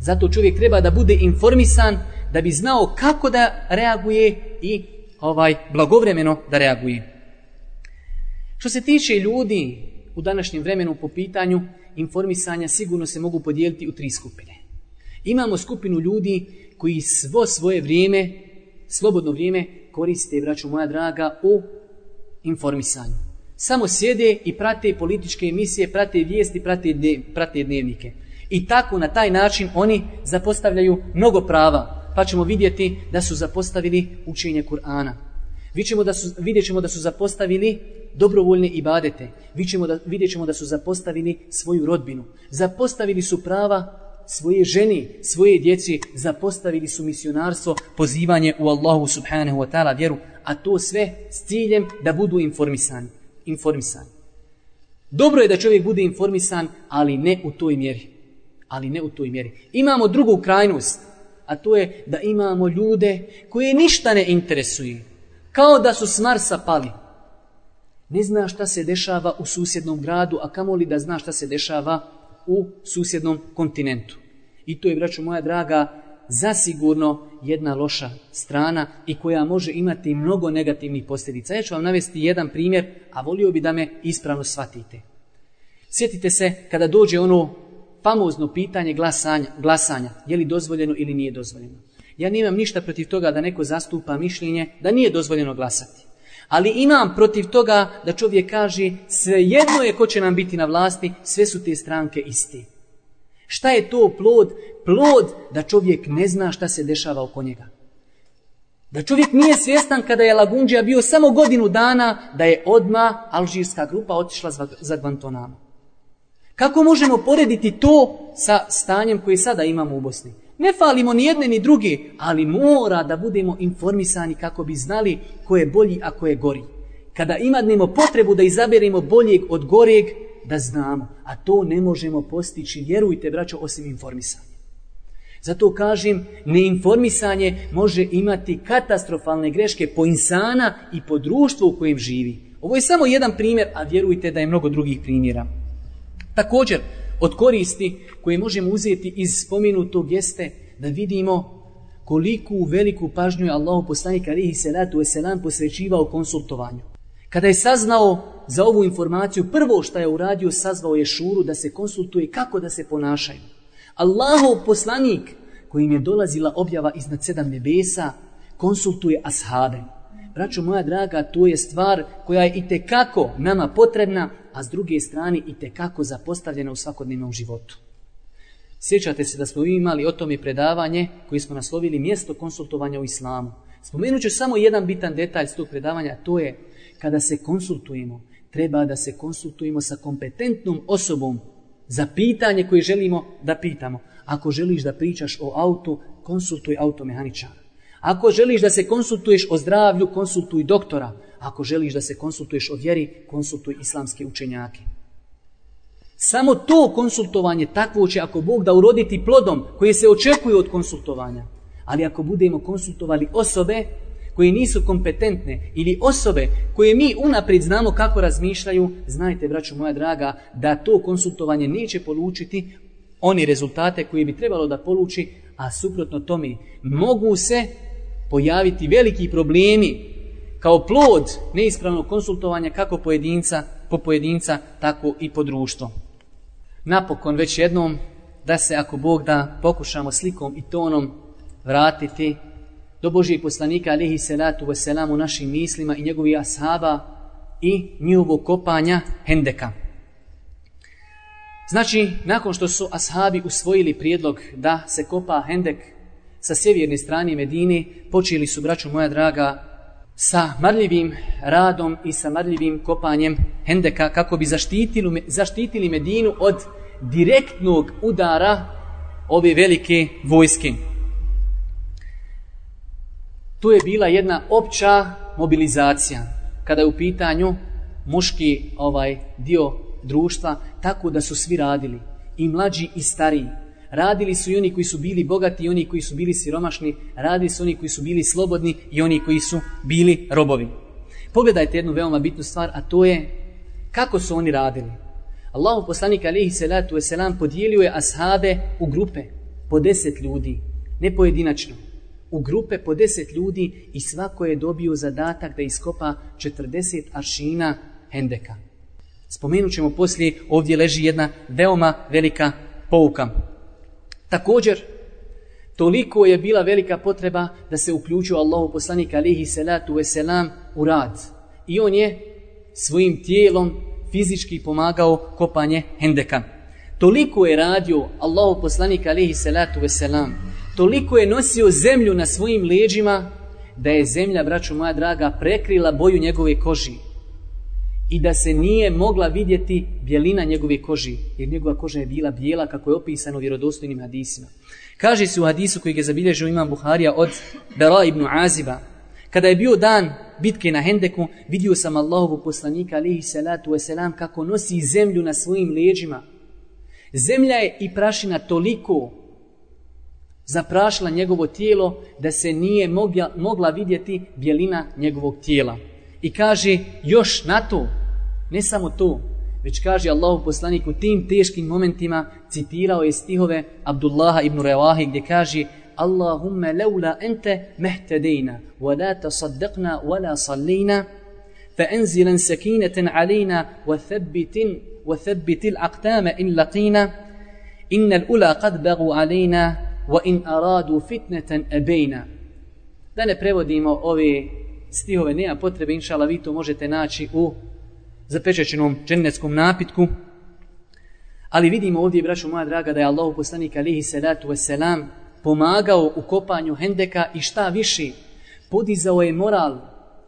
Zato čovjek treba da bude informisan da bi znao kako da reaguje i ovaj blagovremeno da reaguje. Što se tiče ljudi u današnjem vremenu po pitanju informisanja, sigurno se mogu podijeliti u tri skupine. Imamo skupinu ljudi koji svo svoje vrijeme, slobodno vrijeme, koriste, braću moja draga, u informisanju. Samo sjede i prate političke emisije, prate vijesti, prate, dne, prate dnevnike. I tako na taj način oni zapostavljaju mnogo prava. Pa ćemo vidjeti da su zapostavili učenje Kur'ana. Vidjet da su, vidjet ćemo da su zapostavili dobrovoljne ibadete. Vidjet ćemo da, vidjet ćemo da su zapostavili svoju rodbinu. Zapostavili su prava svoje ženi, svoje djeci, zapostavili su misionarstvo, pozivanje u Allahu subhanahu wa ta'ala vjeru, a to sve s ciljem da budu informisani. informisani. Dobro je da čovjek bude informisan, ali ne u toj mjeri ali ne u toj mjeri. Imamo drugu krajnost, a to je da imamo ljude koje ništa ne interesuje. Kao da su s Marsa pali. Ne zna šta se dešava u susjednom gradu, a kamoli da zna šta se dešava u susjednom kontinentu. I to je, braću moja draga, zasigurno jedna loša strana i koja može imati mnogo negativnih posljedica. Ja ću vam navesti jedan primjer, a volio bi da me ispravno shvatite. Sjetite se kada dođe ono famozno pitanje glasanja, glasanja, je li dozvoljeno ili nije dozvoljeno. Ja nemam ništa protiv toga da neko zastupa mišljenje da nije dozvoljeno glasati. Ali imam protiv toga da čovjek kaže svejedno je ko će nam biti na vlasti, sve su te stranke iste. Šta je to plod? Plod da čovjek ne zna šta se dešava oko njega. Da čovjek nije svjestan kada je Lagunđija bio samo godinu dana da je odma alžirska grupa otišla za Gvantonama. Kako možemo porediti to sa stanjem koje sada imamo u Bosni? Ne falimo ni jedne ni druge, ali mora da budemo informisani kako bi znali ko je bolji, a ko je gori. Kada imadnemo potrebu da izaberemo boljeg od goreg, da znamo. A to ne možemo postići, vjerujte braćo, osim informisanja. Zato kažem, neinformisanje može imati katastrofalne greške po insana i po društvu u kojem živi. Ovo je samo jedan primjer, a vjerujte da je mnogo drugih primjera. Također, od koristi koje možemo uzeti iz spomenutog jeste da vidimo koliku veliku pažnju je Allah poslanik alihi salatu wasalam posvećivao konsultovanju. Kada je saznao za ovu informaciju, prvo što je uradio, sazvao je šuru da se konsultuje kako da se ponašaju. Allahov poslanik kojim je dolazila objava iznad sedam nebesa, konsultuje ashabe. Braćo moja draga, to je stvar koja je i kako nama potrebna, a s druge strane i kako zapostavljena u svakodnevnom životu. Sjećate se da smo imali o tome predavanje koji smo naslovili mjesto konsultovanja u islamu. Spomenut ću samo jedan bitan detalj s tog predavanja, to je kada se konsultujemo, treba da se konsultujemo sa kompetentnom osobom za pitanje koje želimo da pitamo. Ako želiš da pričaš o autu, konsultuj automehaničara. Ako želiš da se konsultuješ o zdravlju, konsultuj doktora. Ako želiš da se konsultuješ o vjeri, konsultuj islamske učenjake. Samo to konsultovanje takvo će ako Bog da uroditi plodom koje se očekuje od konsultovanja. Ali ako budemo konsultovali osobe koje nisu kompetentne ili osobe koje mi unaprijed znamo kako razmišljaju, znajte, braću moja draga, da to konsultovanje neće polučiti oni rezultate koje bi trebalo da poluči, a suprotno tome mogu se pojaviti veliki problemi kao plod neispravnog konsultovanja kako pojedinca, po pojedinca, tako i po društvo. Napokon već jednom da se ako Bog da pokušamo slikom i tonom vratiti do Božijeg poslanika alihi salatu wasalam u našim mislima i njegovih ashaba i njihovog kopanja hendeka. Znači, nakon što su ashabi usvojili prijedlog da se kopa hendek sa sjeverne strane Medine, počeli su, braću moja draga, sa marljivim radom i sa marljivim kopanjem hendeka kako bi zaštitili, zaštitili Medinu od direktnog udara ove velike vojske. To je bila jedna opća mobilizacija kada je u pitanju muški ovaj dio društva, tako da su svi radili, i mlađi i stariji. Radili su i oni koji su bili bogati i oni koji su bili siromašni, radili su oni koji su bili slobodni i oni koji su bili robovi. Pogledajte jednu veoma bitnu stvar, a to je kako su oni radili. Allahu poslanik alihi salatu wasalam podijelio je ashabe u grupe po deset ljudi, ne pojedinačno. U grupe po deset ljudi i svako je dobio zadatak da iskopa 40 aršina hendeka. Spomenut ćemo poslije, ovdje leži jedna veoma velika pouka. Također, toliko je bila velika potreba da se uključio Allahu poslanik alihi salatu veselam u rad. I on je svojim tijelom fizički pomagao kopanje hendeka. Toliko je radio Allahu poslanik alihi salatu veselam, toliko je nosio zemlju na svojim leđima, da je zemlja, braću moja draga, prekrila boju njegove koži i da se nije mogla vidjeti bjelina njegove koži, jer njegova koža je bila bijela kako je opisano u vjerodostojnim hadisima. Kaže se u hadisu koji je zabilježio imam Buharija od Bera ibn Aziba, kada je bio dan bitke na Hendeku, vidio sam Allahovu poslanika alihi salatu wasalam kako nosi zemlju na svojim leđima. Zemlja je i prašina toliko zaprašila njegovo tijelo da se nije mogla, mogla vidjeti bjelina njegovog tijela. I kaže još na to, ne samo to, već kaže Allahu poslanik u tim teškim momentima citirao je stihove Abdullaha ibn Rewahi gdje kaže Allahumma laula ente mehtedejna, wa la tasaddaqna wa la sallina fa enzilan sakinatan alina wa thabbitin wa thabbitil aqtama in laqina innal al-ula qad bagu alina wa in aradu fitnatan abayna. Da ne prevodimo ove stihove, nema potrebe, inšala, vi to možete naći u zapečećenom džennetskom napitku. Ali vidimo ovdje, braću moja draga, da je Allahu poslanik alihi salatu wasalam pomagao u kopanju hendeka i šta više, podizao je moral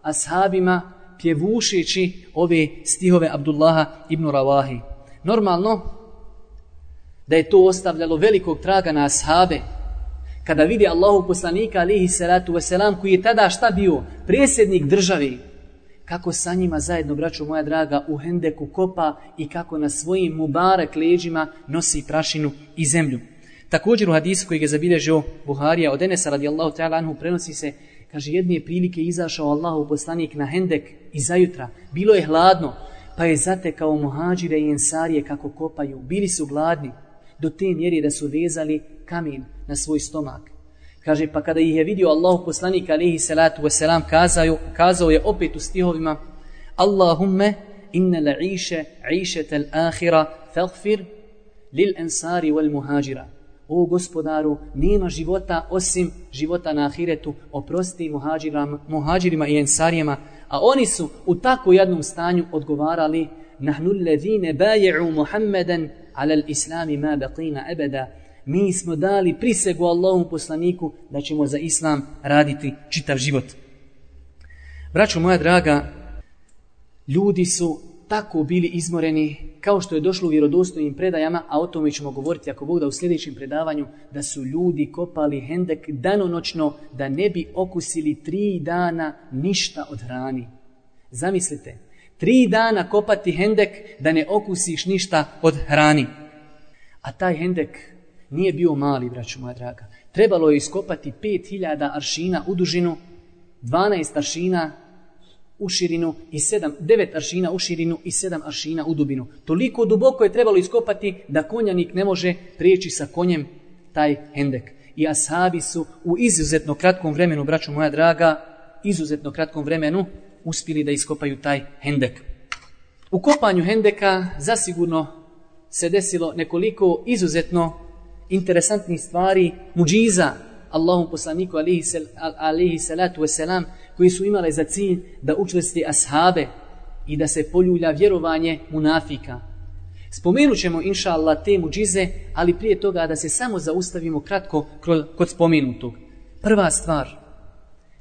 ashabima pjevušeći ove stihove Abdullaha ibn Rawahi. Normalno, da je to ostavljalo velikog traga na ashabe, kada vidi Allahu poslanika alihi salatu wasalam koji je tada šta bio? Presjednik državi. Kako sa njima zajedno, braćo moja draga, u hendeku kopa i kako na svojim mubarek leđima nosi prašinu i zemlju. Također u hadisu koji je zabilježio Buharija od Enesa radijallahu ta'ala anhu prenosi se, kaže, jedne prilike izašao Allahu poslanik na hendek i zajutra. Bilo je hladno, pa je zatekao muhađire i ensarije kako kopaju. Bili su gladni do te mjeri da su vezali kamen na svoj stomak. Kaže, pa kada ih je vidio Allahu poslanik alihi salatu wasalam, kazao, kazao je opet u stihovima, Allahumme inna la iše, iše tel ahira, faghfir lil ensari wal muhađira. O gospodaru, nema života osim života na ahiretu, oprosti muhađirima, i ensarijama, a oni su u tako jednom stanju odgovarali, nahnu allazine baje'u Muhammeden ala islami ma baqina ebeda, mi smo dali prisegu Allahom poslaniku da ćemo za islam raditi čitav život. Braćo moja draga, ljudi su tako bili izmoreni kao što je došlo u vjerodostojnim predajama, a o tome ćemo govoriti ako Bog da u sljedećem predavanju, da su ljudi kopali hendek danonočno da ne bi okusili tri dana ništa od hrani. Zamislite, tri dana kopati hendek da ne okusiš ništa od hrani. A taj hendek nije bio mali, braću moja draga. Trebalo je iskopati 5000 aršina u dužinu, 12 aršina u širinu i 7, 9 aršina u širinu i 7 aršina u dubinu. Toliko duboko je trebalo iskopati da konjanik ne može prijeći sa konjem taj hendek. I ashabi su u izuzetno kratkom vremenu, braću moja draga, izuzetno kratkom vremenu uspili da iskopaju taj hendek. U kopanju hendeka zasigurno se desilo nekoliko izuzetno interesantnih stvari, muđiza, Allahom poslaniku alihi, sal, alihi salatu wasalam, koji su imale za cilj da učvrsti ashabe i da se poljulja vjerovanje munafika. Spomenut ćemo, inša Allah, te muđize, ali prije toga da se samo zaustavimo kratko kod spomenutog. Prva stvar,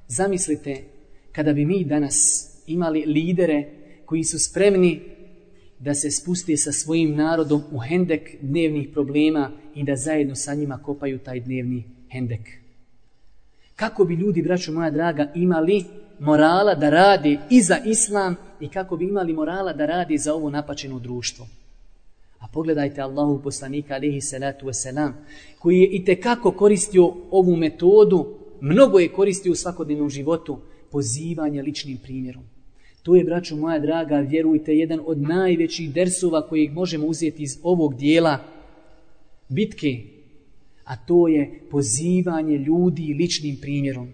zamislite kada bi mi danas imali lidere koji su spremni da se spusti sa svojim narodom u hendek dnevnih problema i da zajedno sa njima kopaju taj dnevni hendek. Kako bi ljudi, braćo moja draga, imali morala da rade i za islam i kako bi imali morala da radi za ovo napačeno društvo. A pogledajte Allahu poslanika alihi salatu wasalam, koji je i kako koristio ovu metodu, mnogo je koristio u svakodnevnom životu, pozivanje ličnim primjerom. To je, braćo moja draga, vjerujte, jedan od najvećih dersova kojeg možemo uzeti iz ovog dijela bitke, a to je pozivanje ljudi ličnim primjerom.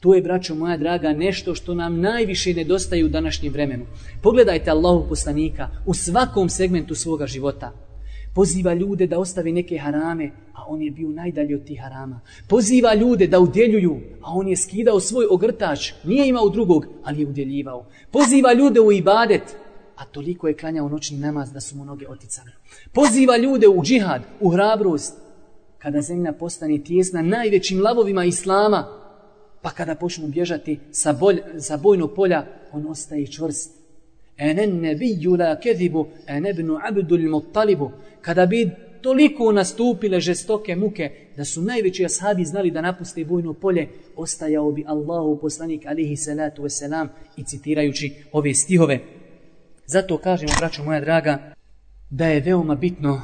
To je, braćo moja draga, nešto što nam najviše nedostaje u današnjem vremenu. Pogledajte Allahu poslanika u svakom segmentu svoga života. Poziva ljude da ostavi neke harame, a on je bio najdalje od tih harama. Poziva ljude da udjeljuju, a on je skidao svoj ogrtač, nije imao drugog, ali je udjeljivao. Poziva ljude u ibadet, a toliko je klanjao noćni namaz da su mu noge oticane. Poziva ljude u džihad, u hrabrost, kada zemlja postane tjesna najvećim lavovima islama, pa kada počnu bježati sa, bolj, sa bojnog polja, on ostaje čvrst. Enen nebiju la kezibu, enebnu abdul muttalibu. Kada bi toliko nastupile žestoke muke, da su najveći ashabi znali da napuste bojno polje, ostajao bi Allahu poslanik alihi salatu wasalam i citirajući ove stihove. Zato kažemo, braćo moja draga, da je veoma bitno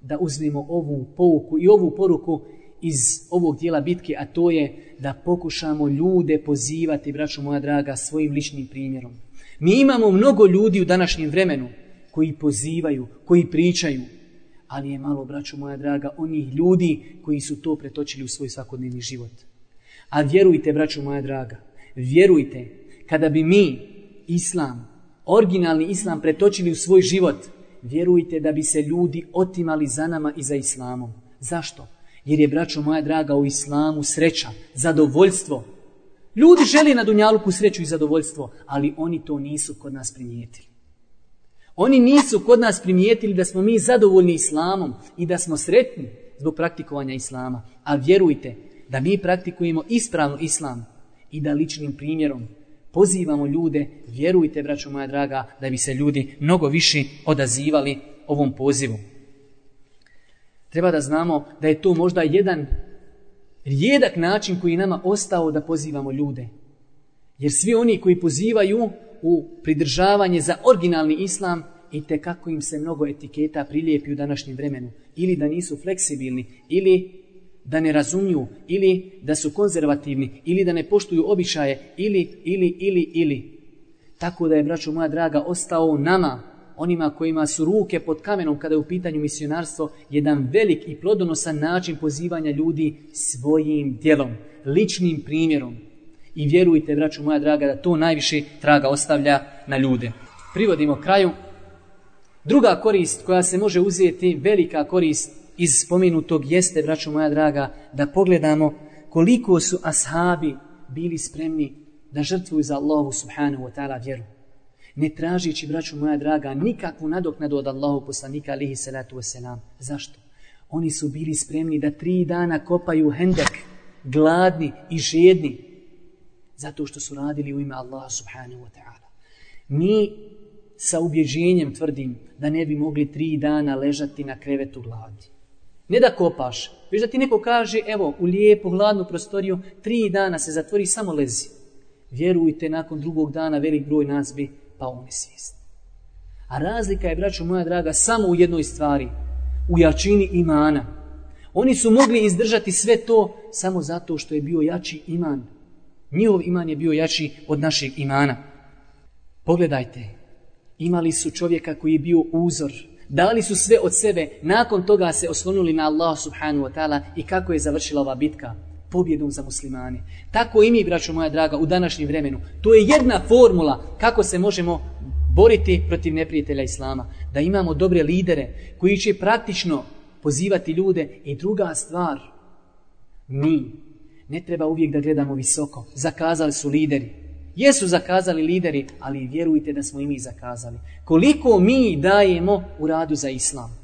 da uzmemo ovu pouku i ovu poruku iz ovog dijela bitke, a to je da pokušamo ljude pozivati, braćo moja draga, svojim ličnim primjerom. Mi imamo mnogo ljudi u današnjem vremenu koji pozivaju, koji pričaju, ali je malo, braćo moja draga, onih ljudi koji su to pretočili u svoj svakodnevni život. A vjerujte, braćo moja draga, vjerujte, kada bi mi, islam, originalni islam pretočili u svoj život, vjerujte da bi se ljudi otimali za nama i za islamom. Zašto? Jer je, braćo moja draga, u islamu sreća, zadovoljstvo. Ljudi želi na Dunjaluku sreću i zadovoljstvo, ali oni to nisu kod nas primijetili. Oni nisu kod nas primijetili da smo mi zadovoljni islamom i da smo sretni zbog praktikovanja islama. A vjerujte da mi praktikujemo ispravno islam i da ličnim primjerom pozivamo ljude, vjerujte, braćo moja draga, da bi se ljudi mnogo više odazivali ovom pozivu. Treba da znamo da je to možda jedan rijedak način koji nama ostao da pozivamo ljude. Jer svi oni koji pozivaju u pridržavanje za originalni islam i te kako im se mnogo etiketa prilijepi u današnjem vremenu. ili da nisu fleksibilni, ili da ne razumiju, ili da su konzervativni, ili da ne poštuju običaje, ili, ili, ili, ili. Tako da je, braćo moja draga, ostao nama, onima kojima su ruke pod kamenom kada je u pitanju misionarstvo, jedan velik i plodonosan način pozivanja ljudi svojim djelom, ličnim primjerom. I vjerujte, braću moja draga, da to najviše traga ostavlja na ljude. Privodimo kraju. Druga korist koja se može uzeti, velika korist iz spomenutog jeste, braćo moja draga, da pogledamo koliko su ashabi bili spremni da žrtvuju za Allahu subhanahu wa ta'ala vjeru. Ne tražići, braću moja draga, nikakvu nadoknadu od Allahu poslanika alihi salatu wasalam. Zašto? Oni su bili spremni da tri dana kopaju hendek, gladni i žedni, zato što su radili u ime Allaha subhanahu wa ta'ala. Mi sa ubjeđenjem tvrdim da ne bi mogli tri dana ležati na krevetu gladi. Ne da kopaš, već da ti neko kaže, evo, u lijepu, hladnu prostoriju, tri dana se zatvori, samo lezi. Vjerujte, nakon drugog dana velik broj nas bi pa u nesvijest. A razlika je, braćo moja draga, samo u jednoj stvari, u jačini imana. Oni su mogli izdržati sve to samo zato što je bio jači iman. Njihov iman je bio jači od našeg imana. Pogledajte, imali su čovjeka koji je bio uzor, dali su sve od sebe, nakon toga se oslonuli na Allah subhanahu wa ta'ala i kako je završila ova bitka? Pobjedom za muslimane. Tako i mi, braćo moja draga, u današnjem vremenu. To je jedna formula kako se možemo boriti protiv neprijatelja Islama. Da imamo dobre lidere koji će praktično pozivati ljude i druga stvar. Mi ne treba uvijek da gledamo visoko. Zakazali su lideri. Jesu zakazali lideri, ali vjerujte da smo i mi zakazali. Koliko mi dajemo u radu za islam?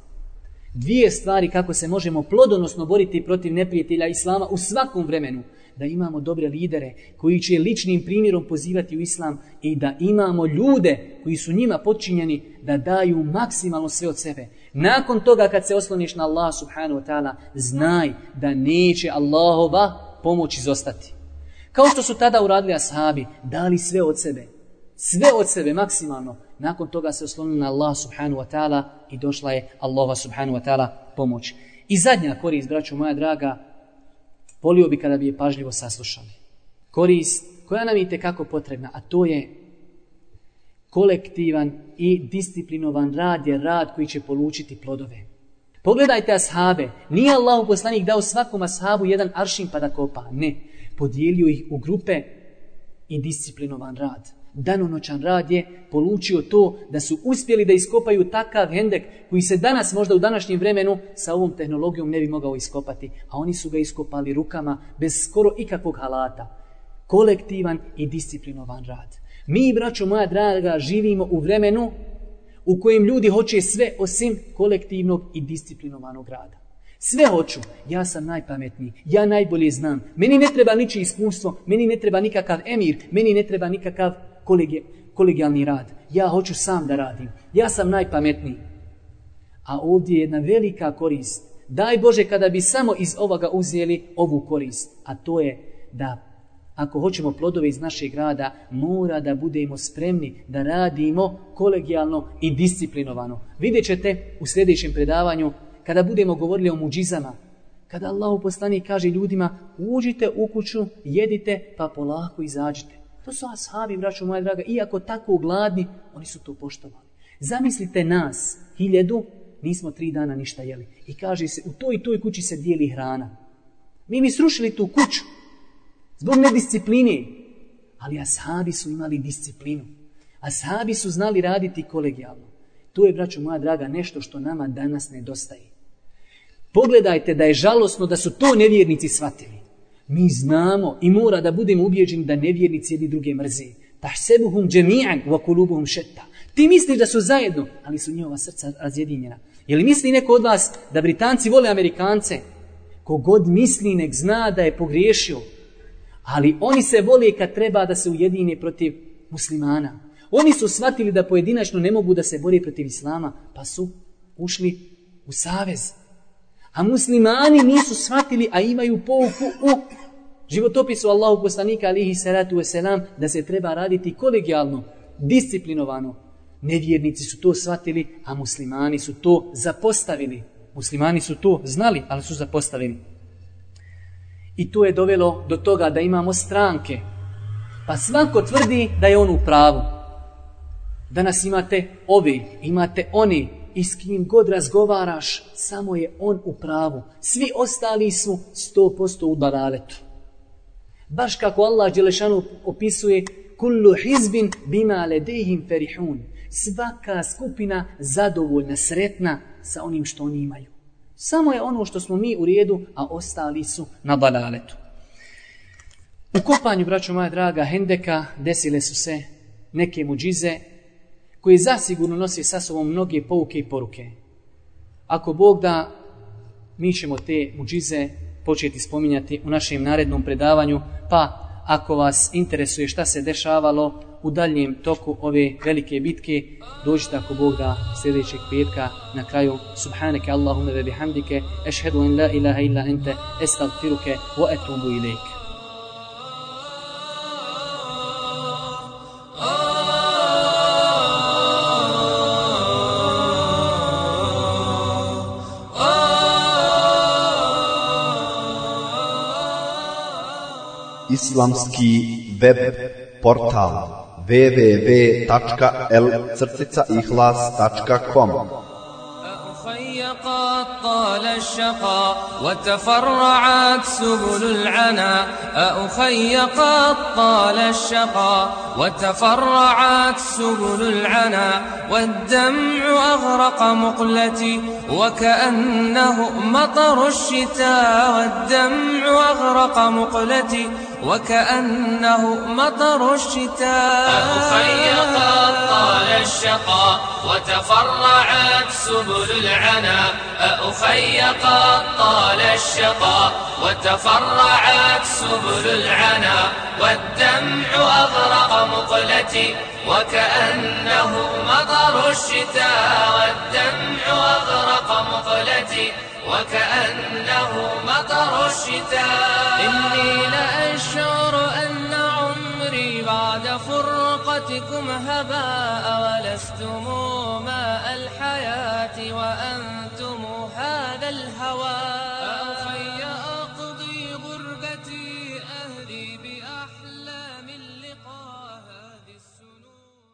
Dvije stvari kako se možemo plodonosno boriti protiv neprijatelja islama u svakom vremenu. Da imamo dobre lidere koji će ličnim primjerom pozivati u islam i da imamo ljude koji su njima podčinjeni da daju maksimalno sve od sebe. Nakon toga kad se osloniš na Allah subhanahu wa ta'ala, znaj da neće Allahova pomoć izostati. Kao što su tada uradili ashabi, dali sve od sebe. Sve od sebe, maksimalno. Nakon toga se oslonila na Allah subhanahu wa ta'ala i došla je Allaha subhanahu wa ta'ala pomoć. I zadnja korist, braću moja draga, volio bi kada bi je pažljivo saslušali. Korist koja nam je kako potrebna, a to je kolektivan i disciplinovan rad je rad koji će polučiti plodove. Pogledajte ashabe. Nije Allah poslanik dao svakom ashabu jedan aršin pa da kopa. Ne podijelio ih u grupe i disciplinovan rad. Danonoćan rad je polučio to da su uspjeli da iskopaju takav hendek koji se danas možda u današnjem vremenu sa ovom tehnologijom ne bi mogao iskopati. A oni su ga iskopali rukama bez skoro ikakvog halata. Kolektivan i disciplinovan rad. Mi, braćo moja draga, živimo u vremenu u kojem ljudi hoće sve osim kolektivnog i disciplinovanog rada. Sve hoću. Ja sam najpametniji. Ja najbolje znam. Meni ne treba niči iskustvo. Meni ne treba nikakav emir. Meni ne treba nikakav kolegi, kolegijalni rad. Ja hoću sam da radim. Ja sam najpametniji. A ovdje je jedna velika korist. Daj Bože kada bi samo iz ovoga uzeli ovu korist. A to je da ako hoćemo plodove iz našeg rada, mora da budemo spremni da radimo kolegijalno i disciplinovano. Vidjet ćete u sljedećem predavanju kada budemo govorili o muđizama, kada Allah poslani kaže ljudima, uđite u kuću, jedite, pa polako izađite. To su ashabi, braćo moja draga, iako tako gladni, oni su to poštovali. Zamislite nas, hiljedu, nismo tri dana ništa jeli. I kaže se, u toj i toj kući se dijeli hrana. Mi mi srušili tu kuću, zbog nediscipline. Ali ashabi su imali disciplinu. Ashabi su znali raditi kolegijalno. To je, braćo moja draga, nešto što nama danas nedostaje. Pogledajte da je žalosno da su to nevjernici shvatili. Mi znamo i mora da budemo ubjeđeni da nevjernici jedni druge mrze. Tahsebuhum džemi'an wa kulubuhum šetta. Ti misliš da su zajedno, ali su njihova srca razjedinjena. Je li misli neko od vas da Britanci vole Amerikance? Kogod misli nek zna da je pogriješio. Ali oni se vole kad treba da se ujedine protiv muslimana. Oni su shvatili da pojedinačno ne mogu da se bore protiv islama, pa su ušli u savez. A muslimani nisu shvatili, a imaju pouku u životopisu Allahu poslanika alihi salatu wasalam, da se treba raditi kolegijalno, disciplinovano. Nevjernici su to shvatili, a muslimani su to zapostavili. Muslimani su to znali, ali su zapostavili. I to je dovelo do toga da imamo stranke. Pa svako tvrdi da je on u pravu. Danas imate ovi, imate oni, i s kim god razgovaraš, samo je on u pravu. Svi ostali su 100% u baraletu. Baš kako Allah Đelešanu opisuje kullu hizbin bima ledehim ferihun. Svaka skupina zadovoljna, sretna sa onim što oni imaju. Samo je ono što smo mi u redu, a ostali su na balaletu. U kopanju, braćo moja draga, Hendeka desile su se neke muđize koji zasigurno nosi sa sobom mnoge pouke i poruke. Ako Bog da, mi ćemo te muđize početi spominjati u našem narednom predavanju, pa ako vas interesuje šta se dešavalo u daljem toku ove velike bitke, dođite ako Bog da sljedećeg petka na kraju Subhaneke Allahumma ve bihamdike, ešhedu in la ilaha illa ente, estagfiruke, wa etubu ilike. Islamski web portal www.l-ihlas.com قد طال الشقا وتفرعت سبل العنا أخي طال الشقا وتفرعت سبل العنا والدمع أغرق مقلتي وكأنه مطر الشتاء والدمع أغرق مقلتي وكأنه مطر الشتاء. أخي قد طال الشقا وتفرعت سبل العنا. أخي قد طال الشقا وتفرعت سبل العنا. والدمع أغرق مقلتي وكأنه مطر الشتاء والدمع أغرق مقلتي وكأنه مطر الشتاء. إني لأشعر أن عمري بعد فرقتكم هباء ولستم ماء الحياة وأنتم هذا الهوى.